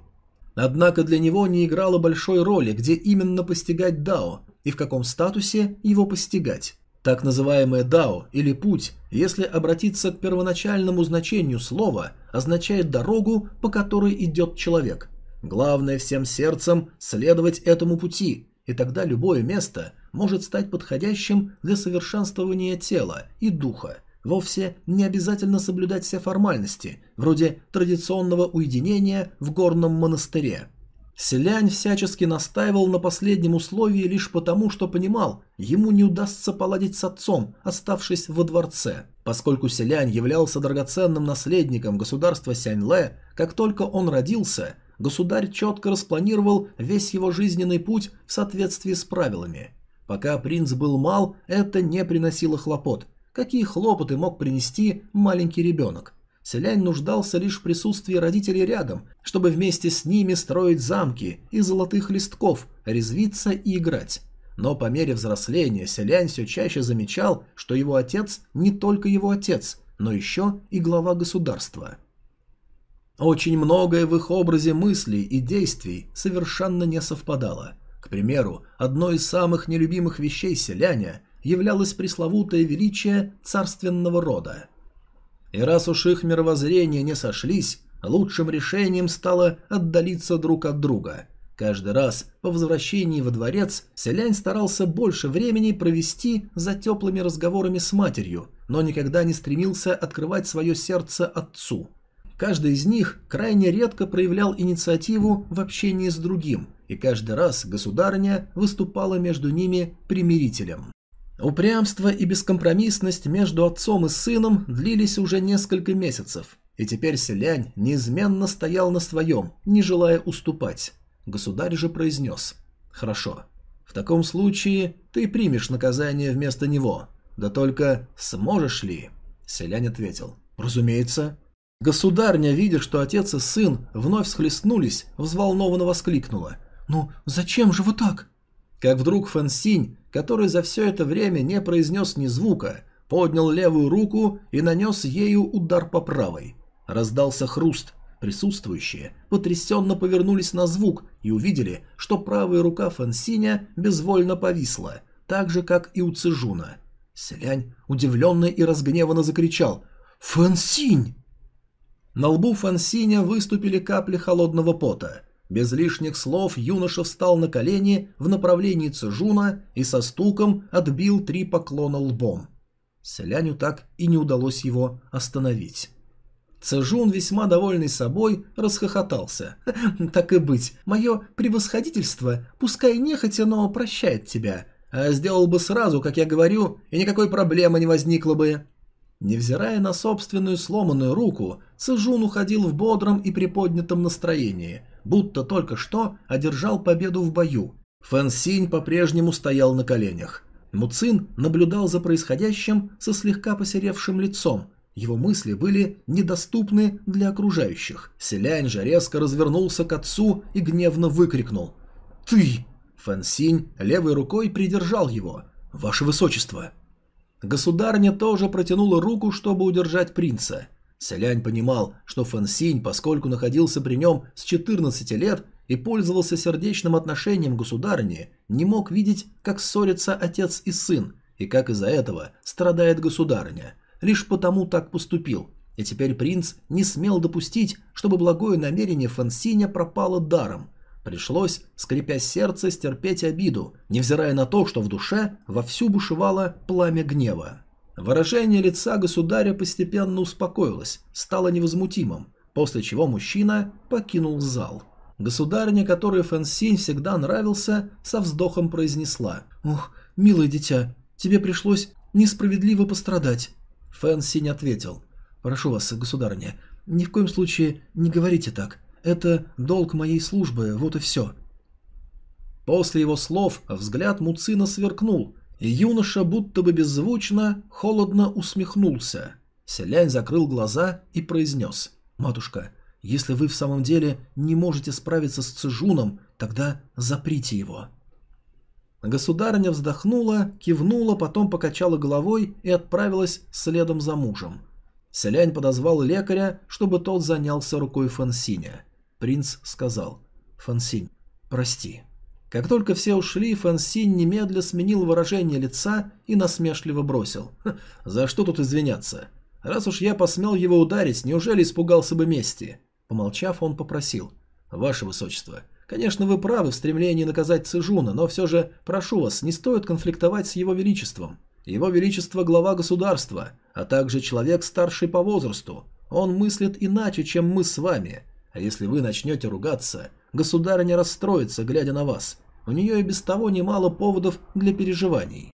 Однако для него не играло большой роли, где именно постигать дао и в каком статусе его постигать. Так называемое дао или путь, если обратиться к первоначальному значению слова, означает дорогу, по которой идет человек – Главное всем сердцем следовать этому пути, и тогда любое место может стать подходящим для совершенствования тела и духа. Вовсе не обязательно соблюдать все формальности, вроде традиционного уединения в горном монастыре. Селянь всячески настаивал на последнем условии лишь потому, что понимал, ему не удастся поладить с отцом, оставшись во дворце. Поскольку Селянь являлся драгоценным наследником государства Сяньле, как только он родился, государь четко распланировал весь его жизненный путь в соответствии с правилами. Пока принц был мал, это не приносило хлопот. Какие хлопоты мог принести маленький ребенок? Селянь нуждался лишь в присутствии родителей рядом, чтобы вместе с ними строить замки из золотых листков, резвиться и играть. Но по мере взросления Селянь все чаще замечал, что его отец не только его отец, но еще и глава государства. Очень многое в их образе мыслей и действий совершенно не совпадало. К примеру, одной из самых нелюбимых вещей селяня являлось пресловутое величие царственного рода. И раз уж их мировоззрения не сошлись, лучшим решением стало отдалиться друг от друга. Каждый раз по возвращении во дворец селянь старался больше времени провести за теплыми разговорами с матерью, но никогда не стремился открывать свое сердце отцу – Каждый из них крайне редко проявлял инициативу в общении с другим, и каждый раз государыня выступала между ними примирителем. Упрямство и бескомпромиссность между отцом и сыном длились уже несколько месяцев, и теперь селянь неизменно стоял на своем, не желая уступать. Государь же произнес «Хорошо, в таком случае ты примешь наказание вместо него, да только сможешь ли?» Селянь ответил «Разумеется, Государня, видя, что отец и сын вновь схлестнулись, взволнованно воскликнула. «Ну, зачем же вы так?» Как вдруг Фэн Синь, который за все это время не произнес ни звука, поднял левую руку и нанес ею удар по правой. Раздался хруст. Присутствующие потрясенно повернулись на звук и увидели, что правая рука Фансиня безвольно повисла, так же, как и у Цижуна. Селянь удивленно и разгневанно закричал «Фансинь!». На лбу Фансиня выступили капли холодного пота. Без лишних слов юноша встал на колени в направлении Цижуна и со стуком отбил три поклона лбом. Селяню так и не удалось его остановить. Цежун, весьма довольный собой, расхохотался. «Так и быть, мое превосходительство, пускай нехотя, но прощает тебя. А сделал бы сразу, как я говорю, и никакой проблемы не возникло бы». Невзирая на собственную сломанную руку, Цежун уходил в бодром и приподнятом настроении, будто только что одержал победу в бою. Фэн Синь по-прежнему стоял на коленях. Муцин наблюдал за происходящим со слегка посеревшим лицом, его мысли были недоступны для окружающих. Селянь же резко развернулся к отцу и гневно выкрикнул «Ты!». Фэн Синь левой рукой придержал его. «Ваше Высочество!». Государня тоже протянула руку, чтобы удержать принца. Селянь понимал, что Фэн Синь, поскольку находился при нем с 14 лет и пользовался сердечным отношением государни, не мог видеть, как ссорятся отец и сын, и как из-за этого страдает государыня – лишь потому так поступил, и теперь принц не смел допустить, чтобы благое намерение Фансиня пропало даром. Пришлось, скрипя сердце, стерпеть обиду, невзирая на то, что в душе вовсю бушевало пламя гнева. Выражение лица государя постепенно успокоилось, стало невозмутимым, после чего мужчина покинул зал. Государыня, которой Фансинь всегда нравился, со вздохом произнесла «Ух, милое дитя, тебе пришлось несправедливо пострадать. Фэн Синь ответил. «Прошу вас, государыня, ни в коем случае не говорите так. Это долг моей службы, вот и все». После его слов взгляд Муцина сверкнул, и юноша будто бы беззвучно, холодно усмехнулся. Селянь закрыл глаза и произнес. «Матушка, если вы в самом деле не можете справиться с Цижуном, тогда заприте его». Государыня вздохнула, кивнула, потом покачала головой и отправилась следом за мужем. Селянь подозвал лекаря, чтобы тот занялся рукой Фансиня. Принц сказал «Фансинь, прости». Как только все ушли, Фансинь немедля сменил выражение лица и насмешливо бросил. «За что тут извиняться? Раз уж я посмел его ударить, неужели испугался бы мести?» Помолчав, он попросил. «Ваше Высочество, Конечно, вы правы в стремлении наказать Цижуна, но все же, прошу вас, не стоит конфликтовать с его величеством. Его величество – глава государства, а также человек старший по возрасту. Он мыслит иначе, чем мы с вами. А если вы начнете ругаться, государыня расстроится, глядя на вас. У нее и без того немало поводов для переживаний.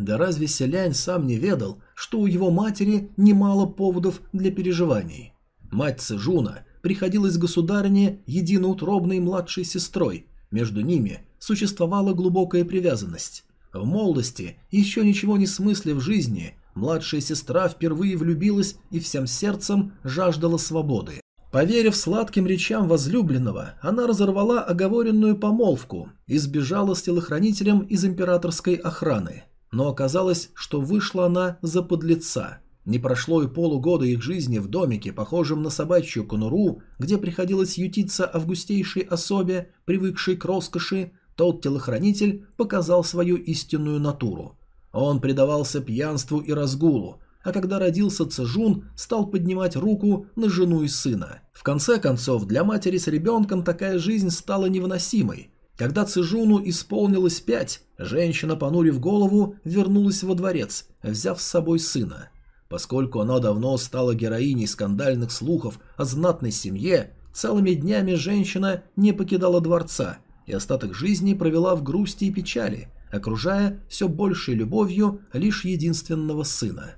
Да разве Селянь сам не ведал, что у его матери немало поводов для переживаний? Мать Цижуна приходилась государине единоутробной младшей сестрой, между ними существовала глубокая привязанность. В молодости, еще ничего не смысле в жизни, младшая сестра впервые влюбилась и всем сердцем жаждала свободы. Поверив сладким речам возлюбленного, она разорвала оговоренную помолвку и сбежала с телохранителем из императорской охраны. Но оказалось, что вышла она за подлеца – не прошло и полугода их жизни в домике, похожем на собачью конуру, где приходилось ютиться августейшей особе, привыкшей к роскоши, тот телохранитель показал свою истинную натуру. Он предавался пьянству и разгулу, а когда родился Цежун, стал поднимать руку на жену и сына. В конце концов, для матери с ребенком такая жизнь стала невыносимой. Когда Цежуну исполнилось пять, женщина, понурив голову, вернулась во дворец, взяв с собой сына. Поскольку она давно стала героиней скандальных слухов о знатной семье, целыми днями женщина не покидала дворца и остаток жизни провела в грусти и печали, окружая все большей любовью лишь единственного сына.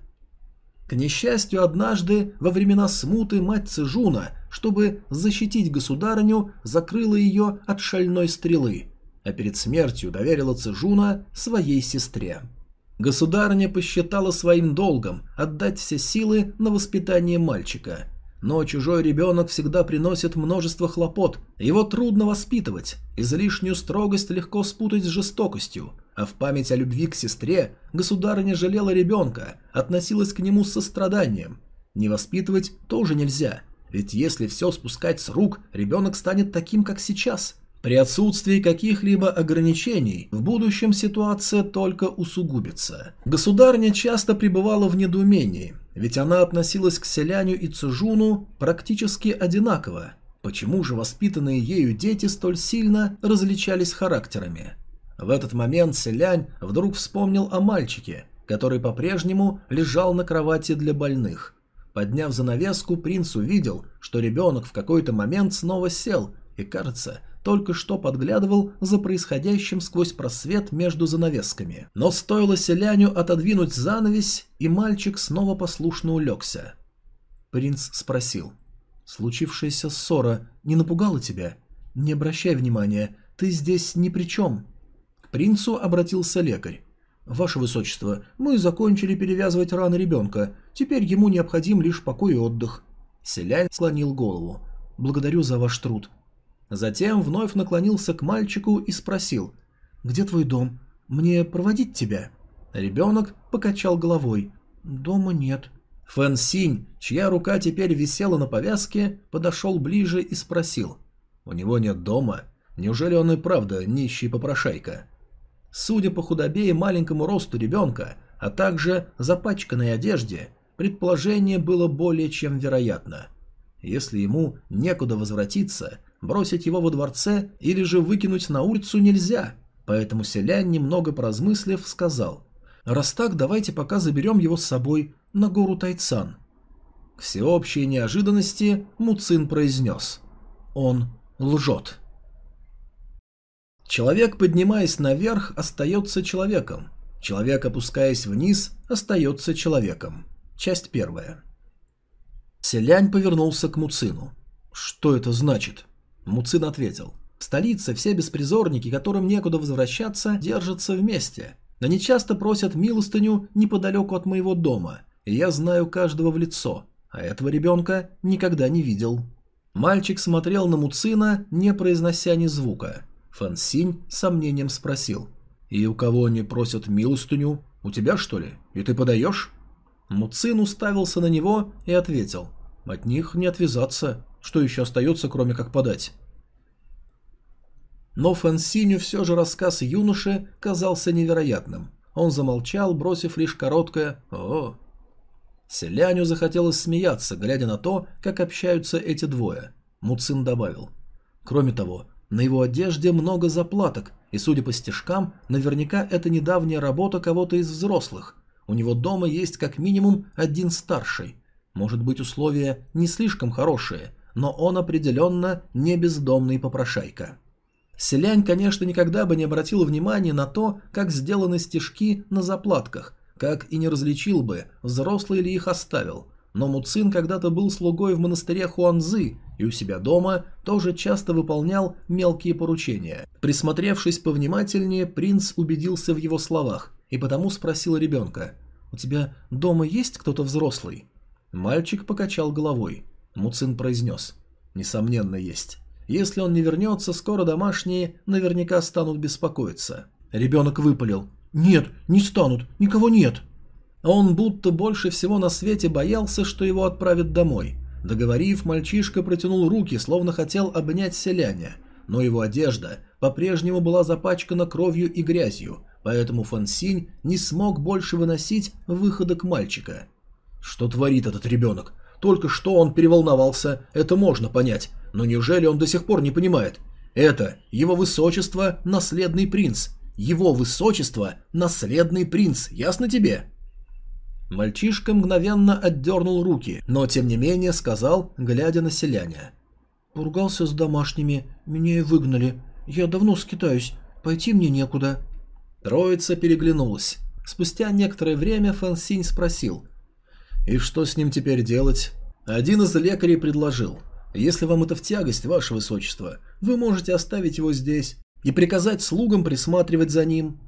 К несчастью, однажды, во времена смуты, мать Цежуна, чтобы защитить государыню, закрыла ее от шальной стрелы, а перед смертью доверила Цежуна своей сестре. Государыня посчитала своим долгом отдать все силы на воспитание мальчика. Но чужой ребенок всегда приносит множество хлопот, его трудно воспитывать, излишнюю строгость легко спутать с жестокостью, а в память о любви к сестре государыня жалела ребенка, относилась к нему с состраданием. Не воспитывать тоже нельзя, Ведь если все спускать с рук, ребенок станет таким, как сейчас. При отсутствии каких-либо ограничений в будущем ситуация только усугубится. Государня часто пребывала в недоумении, ведь она относилась к селяню и цежуну практически одинаково. Почему же воспитанные ею дети столь сильно различались характерами? В этот момент селянь вдруг вспомнил о мальчике, который по-прежнему лежал на кровати для больных. Подняв занавеску, принц увидел, что ребенок в какой-то момент снова сел и, кажется, только что подглядывал за происходящим сквозь просвет между занавесками. Но стоило селяню отодвинуть занавесь, и мальчик снова послушно улегся. Принц спросил. «Случившаяся ссора не напугала тебя? Не обращай внимания, ты здесь ни при чем». К принцу обратился лекарь. «Ваше Высочество, мы закончили перевязывать раны ребенка. Теперь ему необходим лишь покой и отдых». Селянь склонил голову. «Благодарю за ваш труд. Затем вновь наклонился к мальчику и спросил «Где твой дом? Мне проводить тебя?» Ребенок покачал головой «Дома нет». Фэн Синь, чья рука теперь висела на повязке, подошел ближе и спросил «У него нет дома? Неужели он и правда нищий попрошайка?» Судя по худобе и маленькому росту ребенка, а также запачканной одежде, предположение было более чем вероятно. Если ему некуда возвратиться, Бросить его во дворце или же выкинуть на улицу нельзя, поэтому селянь, немного поразмыслив, сказал «Раз так, давайте пока заберем его с собой на гору Тайцан». К всеобщей неожиданности Муцин произнес «Он лжет». Человек, поднимаясь наверх, остается человеком. Человек, опускаясь вниз, остается человеком. Часть первая. Селянь повернулся к Муцину. «Что это значит?» Муцин ответил. В столице все беспризорники, которым некуда возвращаться, держатся вместе. Они часто просят милостыню неподалеку от моего дома, и я знаю каждого в лицо, а этого ребенка никогда не видел. Мальчик смотрел на Муцина, не произнося ни звука. Фэн Синь с сомнением спросил. «И у кого они просят милостыню? У тебя, что ли? И ты подаешь?» Муцин уставился на него и ответил. «От них не отвязаться. Что еще остается, кроме как подать? Но Фансиню все же рассказ юноши казался невероятным. Он замолчал, бросив лишь короткое «О». Селяню захотелось смеяться, глядя на то, как общаются эти двое. Муцин добавил. Кроме того, на его одежде много заплаток, и, судя по стежкам, наверняка это недавняя работа кого-то из взрослых. У него дома есть как минимум один старший. Может быть, условия не слишком хорошие, но он определенно не бездомный попрошайка. Селянь, конечно, никогда бы не обратил внимания на то, как сделаны стежки на заплатках, как и не различил бы, взрослый ли их оставил. Но Муцин когда-то был слугой в монастыре Хуанзы и у себя дома тоже часто выполнял мелкие поручения. Присмотревшись повнимательнее, принц убедился в его словах и потому спросил ребенка «У тебя дома есть кто-то взрослый?» Мальчик покачал головой. Муцин произнес. «Несомненно, есть. Если он не вернется, скоро домашние наверняка станут беспокоиться». Ребенок выпалил. «Нет, не станут, никого нет». Он будто больше всего на свете боялся, что его отправят домой. Договорив, мальчишка протянул руки, словно хотел обнять селяня. Но его одежда по-прежнему была запачкана кровью и грязью, поэтому Фансинь не смог больше выносить выходок мальчика. «Что творит этот ребенок? Только что он переволновался, это можно понять, но неужели он до сих пор не понимает? Это его высочество – наследный принц. Его высочество – наследный принц, ясно тебе? Мальчишка мгновенно отдернул руки, но тем не менее сказал, глядя на селяня. «Поругался с домашними, меня и выгнали. Я давно скитаюсь, пойти мне некуда». Троица переглянулась. Спустя некоторое время Фансинь спросил, и что с ним теперь делать? Один из лекарей предложил. Если вам это в тягость, ваше высочество, вы можете оставить его здесь и приказать слугам присматривать за ним.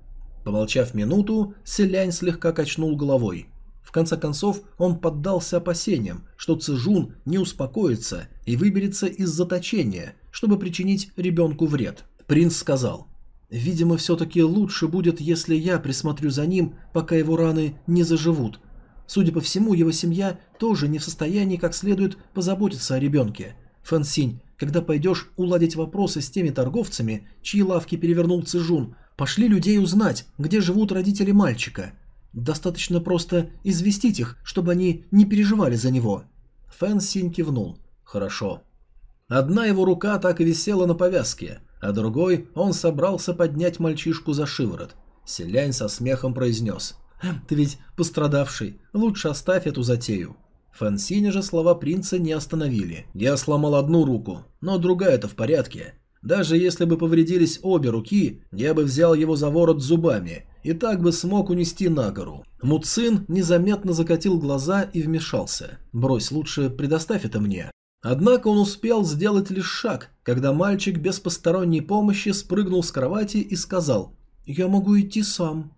Помолчав минуту, селянь слегка качнул головой. В конце концов, он поддался опасениям, что Цижун не успокоится и выберется из заточения, чтобы причинить ребенку вред. Принц сказал, «Видимо, все-таки лучше будет, если я присмотрю за ним, пока его раны не заживут, Судя по всему, его семья тоже не в состоянии как следует позаботиться о ребенке. Фэн Синь, когда пойдешь уладить вопросы с теми торговцами, чьи лавки перевернул Цижун, пошли людей узнать, где живут родители мальчика. Достаточно просто известить их, чтобы они не переживали за него. Фэн Синь кивнул. Хорошо. Одна его рука так и висела на повязке, а другой он собрался поднять мальчишку за шиворот. Селянь со смехом произнес. «Ты ведь пострадавший, лучше оставь эту затею». Фансине же слова принца не остановили. «Я сломал одну руку, но другая-то в порядке. Даже если бы повредились обе руки, я бы взял его за ворот зубами и так бы смог унести на гору». Муцин незаметно закатил глаза и вмешался. «Брось, лучше предоставь это мне». Однако он успел сделать лишь шаг, когда мальчик без посторонней помощи спрыгнул с кровати и сказал «Я могу идти сам».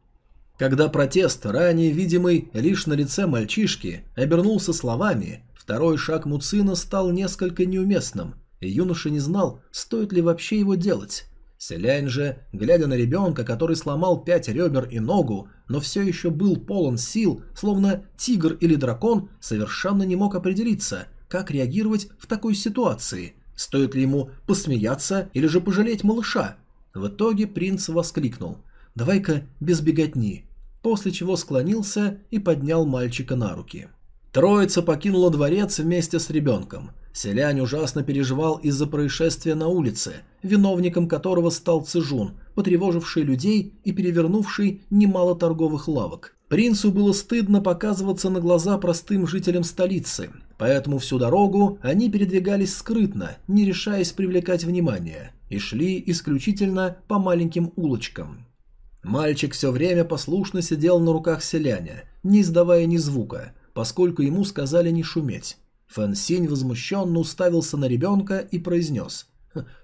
Когда протест, ранее видимый лишь на лице мальчишки, обернулся словами, второй шаг Муцина стал несколько неуместным, и юноша не знал, стоит ли вообще его делать. Селянь же, глядя на ребенка, который сломал пять ребер и ногу, но все еще был полон сил, словно тигр или дракон, совершенно не мог определиться, как реагировать в такой ситуации. Стоит ли ему посмеяться или же пожалеть малыша? В итоге принц воскликнул «Давай-ка без беготни», после чего склонился и поднял мальчика на руки. Троица покинула дворец вместе с ребенком. Селянь ужасно переживал из-за происшествия на улице, виновником которого стал Цижун, потревоживший людей и перевернувший немало торговых лавок. Принцу было стыдно показываться на глаза простым жителям столицы, поэтому всю дорогу они передвигались скрытно, не решаясь привлекать внимание, и шли исключительно по маленьким улочкам. Мальчик все время послушно сидел на руках селяня, не издавая ни звука, поскольку ему сказали не шуметь. Фэн Синь возмущенно уставился на ребенка и произнес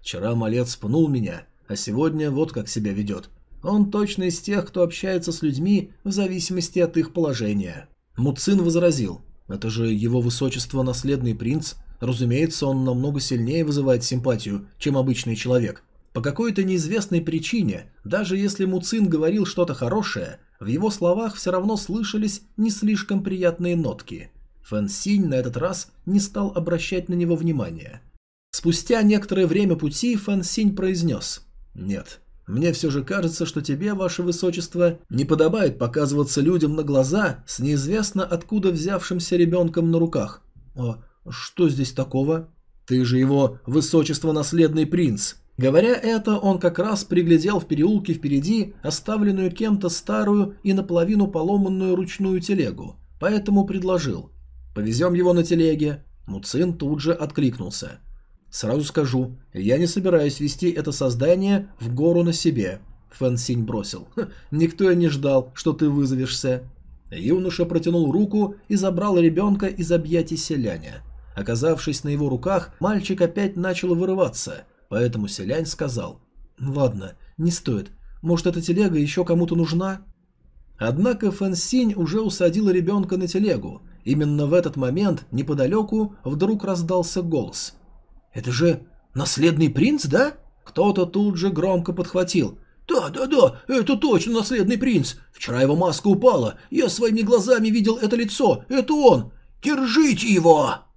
«Вчера малец пнул меня, а сегодня вот как себя ведет. Он точно из тех, кто общается с людьми в зависимости от их положения. Муцин возразил. Это же его высочество наследный принц. Разумеется, он намного сильнее вызывает симпатию, чем обычный человек. По какой-то неизвестной причине, даже если Муцин говорил что-то хорошее, в его словах все равно слышались не слишком приятные нотки. Фэн Синь на этот раз не стал обращать на него внимания. Спустя некоторое время пути Фэн Синь произнес «Нет, мне все же кажется, что тебе, ваше высочество, не подобает показываться людям на глаза с неизвестно откуда взявшимся ребенком на руках. А что здесь такого? Ты же его высочество наследный принц. Говоря это, он как раз приглядел в переулке впереди оставленную кем-то старую и наполовину поломанную ручную телегу, поэтому предложил. «Повезем его на телеге». Муцин тут же откликнулся. Сразу скажу, я не собираюсь вести это создание в гору на себе. Фэн Синь бросил. Никто и не ждал, что ты вызовешься. Юноша протянул руку и забрал ребенка из объятий селяня. Оказавшись на его руках, мальчик опять начал вырываться, поэтому селянь сказал. «Ладно, не стоит. Может, эта телега еще кому-то нужна?» Однако Фэн Синь уже усадил ребенка на телегу. Именно в этот момент неподалеку вдруг раздался голос – «Это же наследный принц, да?» Кто-то тут же громко подхватил. «Да, да, да, это точно наследный принц. Вчера его маска упала. Я своими глазами видел это лицо. Это он. Держите его!»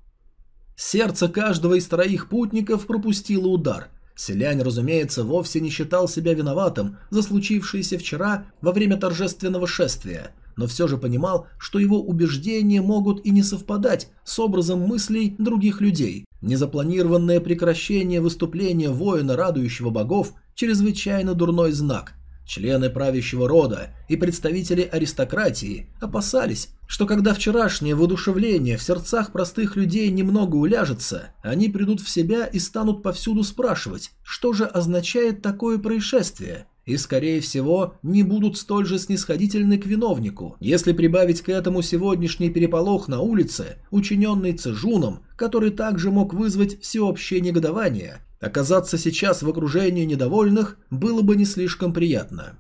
Сердце каждого из троих путников пропустило удар. Селянь, разумеется, вовсе не считал себя виноватым за случившееся вчера во время торжественного шествия – но все же понимал, что его убеждения могут и не совпадать с образом мыслей других людей. Незапланированное прекращение выступления воина, радующего богов, чрезвычайно дурной знак. Члены правящего рода и представители аристократии опасались, что когда вчерашнее воодушевление в сердцах простых людей немного уляжется, они придут в себя и станут повсюду спрашивать, что же означает такое происшествие – и, скорее всего, не будут столь же снисходительны к виновнику, если прибавить к этому сегодняшний переполох на улице, учиненный Цежуном, который также мог вызвать всеобщее негодование. Оказаться сейчас в окружении недовольных было бы не слишком приятно.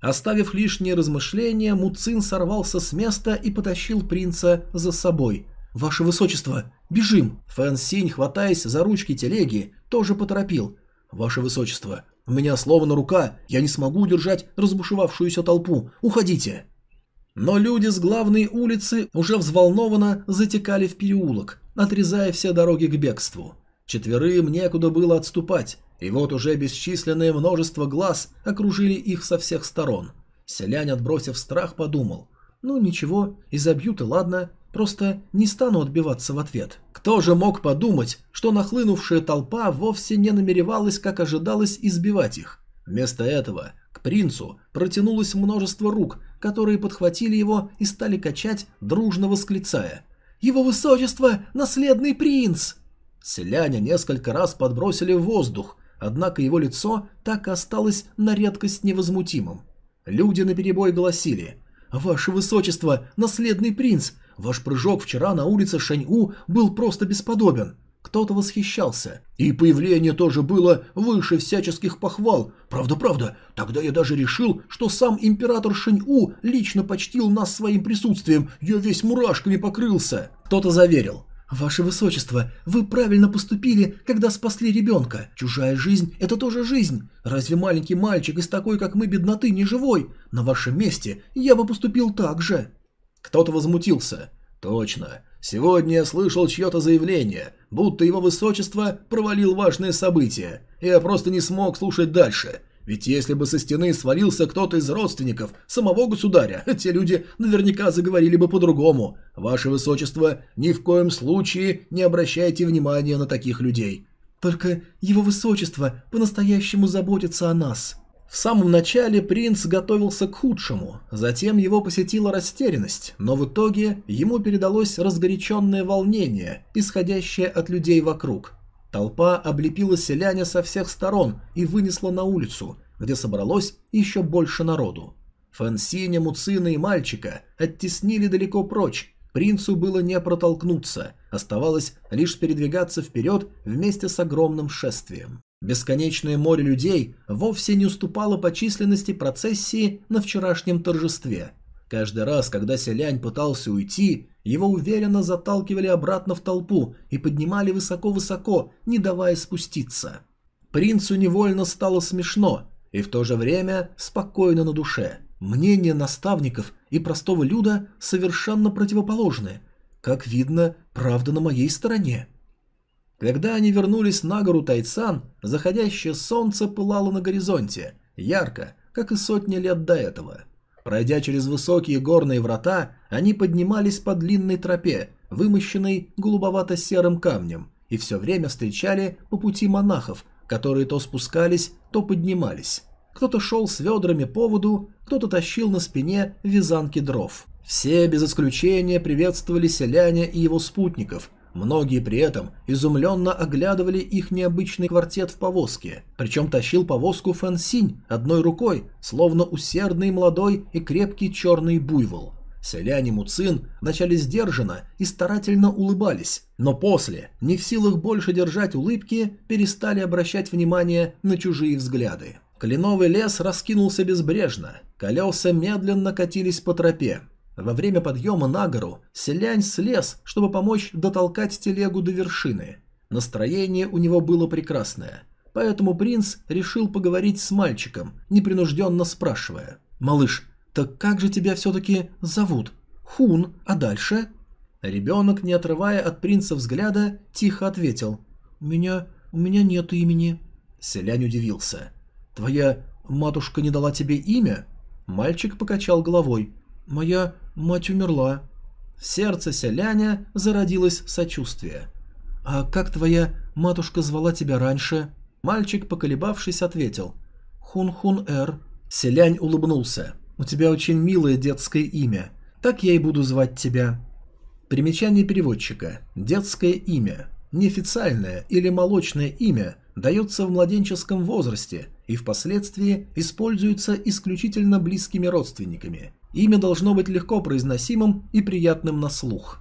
Оставив лишние размышления, Муцин сорвался с места и потащил принца за собой. «Ваше высочество, бежим!» Фэн Синь, хватаясь за ручки телеги, тоже поторопил. «Ваше высочество, у меня словно рука, я не смогу удержать разбушевавшуюся толпу. Уходите!» Но люди с главной улицы уже взволнованно затекали в переулок, отрезая все дороги к бегству. Четверым некуда было отступать, и вот уже бесчисленное множество глаз окружили их со всех сторон. Селянь, отбросив страх, подумал, ну ничего, изобьют и ладно, просто не стану отбиваться в ответ. Кто же мог подумать, что нахлынувшая толпа вовсе не намеревалась, как ожидалось, избивать их? Вместо этого к принцу протянулось множество рук, которые подхватили его и стали качать, дружно восклицая «Его высочество, наследный принц!» Селяне несколько раз подбросили в воздух, однако его лицо так и осталось на редкость невозмутимым. Люди наперебой голосили «Ваше высочество, наследный принц, ваш прыжок вчера на улице Шэнь-У был просто бесподобен. Кто-то восхищался. И появление тоже было выше всяческих похвал. Правда-правда, тогда я даже решил, что сам император Шэнь-У лично почтил нас своим присутствием. Я весь мурашками покрылся. Кто-то заверил. «Ваше Высочество, вы правильно поступили, когда спасли ребенка. Чужая жизнь – это тоже жизнь. Разве маленький мальчик из такой, как мы, бедноты не живой? На вашем месте я бы поступил так же». Кто-то возмутился. «Точно. Сегодня я слышал чье-то заявление, будто его высочество провалил важное событие. Я просто не смог слушать дальше. Ведь если бы со стены свалился кто-то из родственников самого государя, те люди наверняка заговорили бы по-другому. Ваше высочество, ни в коем случае не обращайте внимания на таких людей. Только его высочество по-настоящему заботится о нас. В самом начале принц готовился к худшему, затем его посетила растерянность, но в итоге ему передалось разгоряченное волнение, исходящее от людей вокруг. Толпа облепила селяня со всех сторон и вынесла на улицу, где собралось еще больше народу. Фансиня, Муцина и мальчика оттеснили далеко прочь, принцу было не протолкнуться, оставалось лишь передвигаться вперед вместе с огромным шествием. Бесконечное море людей вовсе не уступало по численности процессии на вчерашнем торжестве. Каждый раз, когда селянь пытался уйти, его уверенно заталкивали обратно в толпу и поднимали высоко-высоко, не давая спуститься. Принцу невольно стало смешно и в то же время спокойно на душе. Мнения наставников и простого люда совершенно противоположны. Как видно, правда на моей стороне. Когда они вернулись на гору Тайцан, заходящее солнце пылало на горизонте, ярко, как и сотни лет до этого. Пройдя через высокие горные врата, они поднимались по длинной тропе, вымощенной голубовато-серым камнем, и все время встречали по пути монахов, которые то спускались, то поднимались. Кто-то шел с ведрами по воду, кто-то тащил на спине вязанки дров. Все без исключения приветствовали селяне и его спутников, Многие при этом изумленно оглядывали их необычный квартет в повозке, причем тащил повозку Фэн Синь одной рукой, словно усердный молодой и крепкий черный буйвол. Селяне Муцин вначале сдержанно и старательно улыбались, но после, не в силах больше держать улыбки, перестали обращать внимание на чужие взгляды. Кленовый лес раскинулся безбрежно, колеса медленно катились по тропе, во время подъема на гору селянь слез, чтобы помочь дотолкать телегу до вершины. Настроение у него было прекрасное. Поэтому принц решил поговорить с мальчиком, непринужденно спрашивая. «Малыш, так как же тебя все-таки зовут? Хун, а дальше?» Ребенок, не отрывая от принца взгляда, тихо ответил. «У меня... у меня нет имени». Селянь удивился. «Твоя матушка не дала тебе имя?» Мальчик покачал головой. «Моя мать умерла». В сердце селяня зародилось сочувствие. «А как твоя матушка звала тебя раньше?» Мальчик, поколебавшись, ответил. «Хун-Хун-Эр». Селянь улыбнулся. «У тебя очень милое детское имя. Так я и буду звать тебя». Примечание переводчика. Детское имя. Неофициальное или молочное имя дается в младенческом возрасте и впоследствии используется исключительно близкими родственниками. Имя должно быть легко произносимым и приятным на слух.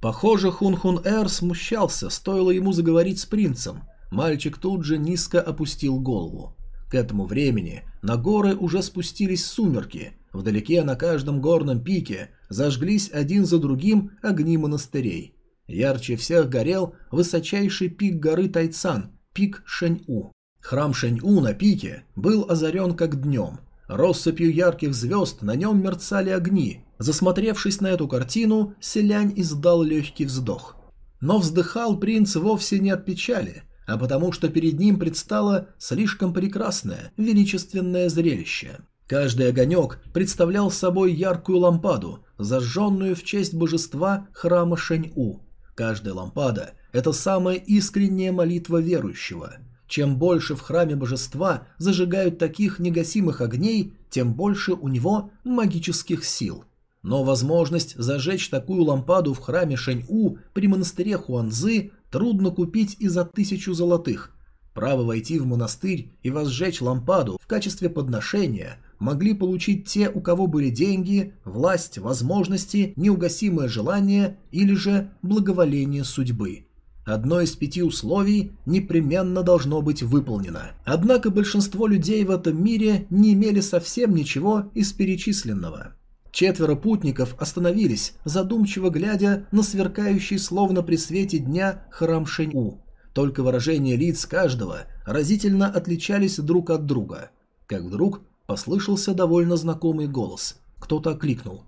Похоже, Хун-Хун-Эр смущался, стоило ему заговорить с принцем. Мальчик тут же низко опустил голову. К этому времени на горы уже спустились сумерки. Вдалеке на каждом горном пике зажглись один за другим огни монастырей. Ярче всех горел высочайший пик горы Тайцан, пик Шэнь-У. Храм Шэнь-У на пике был озарен как днем. Россыпью ярких звезд на нем мерцали огни. Засмотревшись на эту картину, селянь издал легкий вздох. Но вздыхал принц вовсе не от печали, а потому что перед ним предстало слишком прекрасное, величественное зрелище. Каждый огонек представлял собой яркую лампаду, зажженную в честь божества храма Шэнь-У. Каждая лампада – это самая искренняя молитва верующего. Чем больше в храме божества зажигают таких негасимых огней, тем больше у него магических сил. Но возможность зажечь такую лампаду в храме Шэнь-У при монастыре Хуанзы трудно купить и за тысячу золотых. Право войти в монастырь и возжечь лампаду в качестве подношения могли получить те, у кого были деньги, власть, возможности, неугасимое желание или же благоволение судьбы. Одно из пяти условий непременно должно быть выполнено. Однако большинство людей в этом мире не имели совсем ничего из перечисленного. Четверо путников остановились, задумчиво глядя на сверкающий словно при свете дня храм Шэнь-У. Только выражения лиц каждого разительно отличались друг от друга. Как вдруг Послышался довольно знакомый голос. Кто-то окликнул.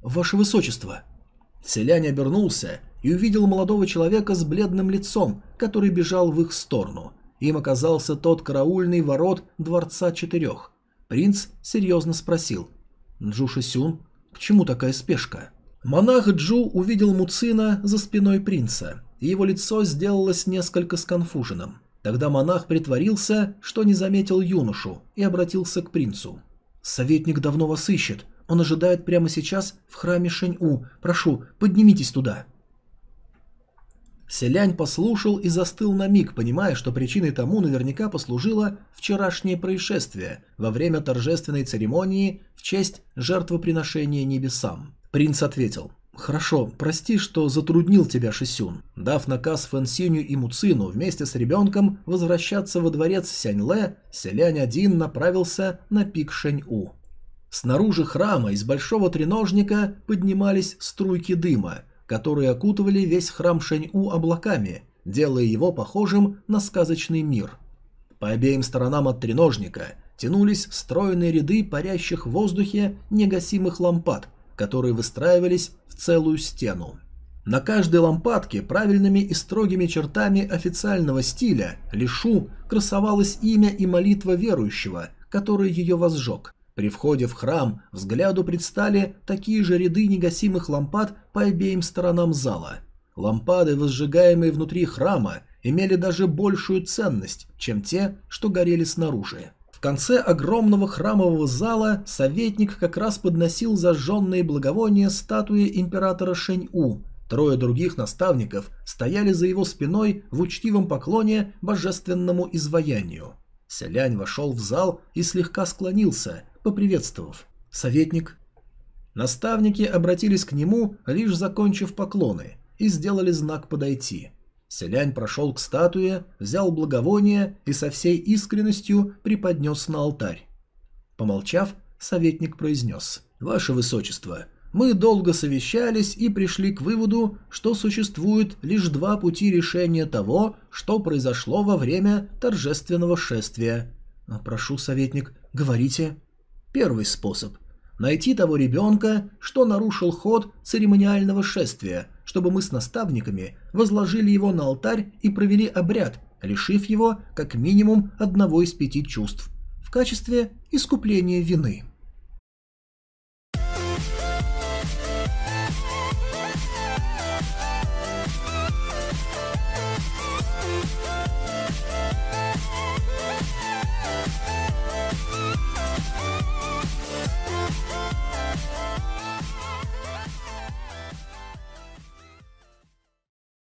«Ваше Высочество!» Селянь обернулся и увидел молодого человека с бледным лицом, который бежал в их сторону. Им оказался тот караульный ворот Дворца Четырех. Принц серьезно спросил. «Джу Шисюн, к чему такая спешка?» Монах Джу увидел Муцина за спиной принца, и его лицо сделалось несколько сконфуженным. Тогда монах притворился, что не заметил юношу, и обратился к принцу. «Советник давно вас ищет. Он ожидает прямо сейчас в храме Шэнь-У. Прошу, поднимитесь туда». Селянь послушал и застыл на миг, понимая, что причиной тому наверняка послужило вчерашнее происшествие во время торжественной церемонии в честь жертвоприношения небесам. Принц ответил – «Хорошо, прости, что затруднил тебя, Шисюн». Дав наказ Фэн Синю и Муцину вместе с ребенком возвращаться во дворец Сянь-Ле, Селянь-1 направился на пик Шэнь-У. Снаружи храма из большого треножника поднимались струйки дыма, которые окутывали весь храм Шэнь-У облаками, делая его похожим на сказочный мир. По обеим сторонам от треножника тянулись стройные ряды парящих в воздухе негасимых лампад – которые выстраивались в целую стену. На каждой лампадке правильными и строгими чертами официального стиля Лишу красовалось имя и молитва верующего, который ее возжег. При входе в храм взгляду предстали такие же ряды негасимых лампад по обеим сторонам зала. Лампады, возжигаемые внутри храма, имели даже большую ценность, чем те, что горели снаружи. В конце огромного храмового зала советник как раз подносил зажженные благовония статуи императора Шэнь-У. Трое других наставников стояли за его спиной в учтивом поклоне божественному изваянию. Селянь вошел в зал и слегка склонился, поприветствовав. «Советник». Наставники обратились к нему, лишь закончив поклоны, и сделали знак подойти. Селянь прошел к статуе, взял благовоние и со всей искренностью преподнес на алтарь. Помолчав, советник произнес «Ваше Высочество, мы долго совещались и пришли к выводу, что существует лишь два пути решения того, что произошло во время торжественного шествия. Прошу, советник, говорите. Первый способ – найти того ребенка, что нарушил ход церемониального шествия – чтобы мы с наставниками возложили его на алтарь и провели обряд, лишив его как минимум одного из пяти чувств в качестве искупления вины.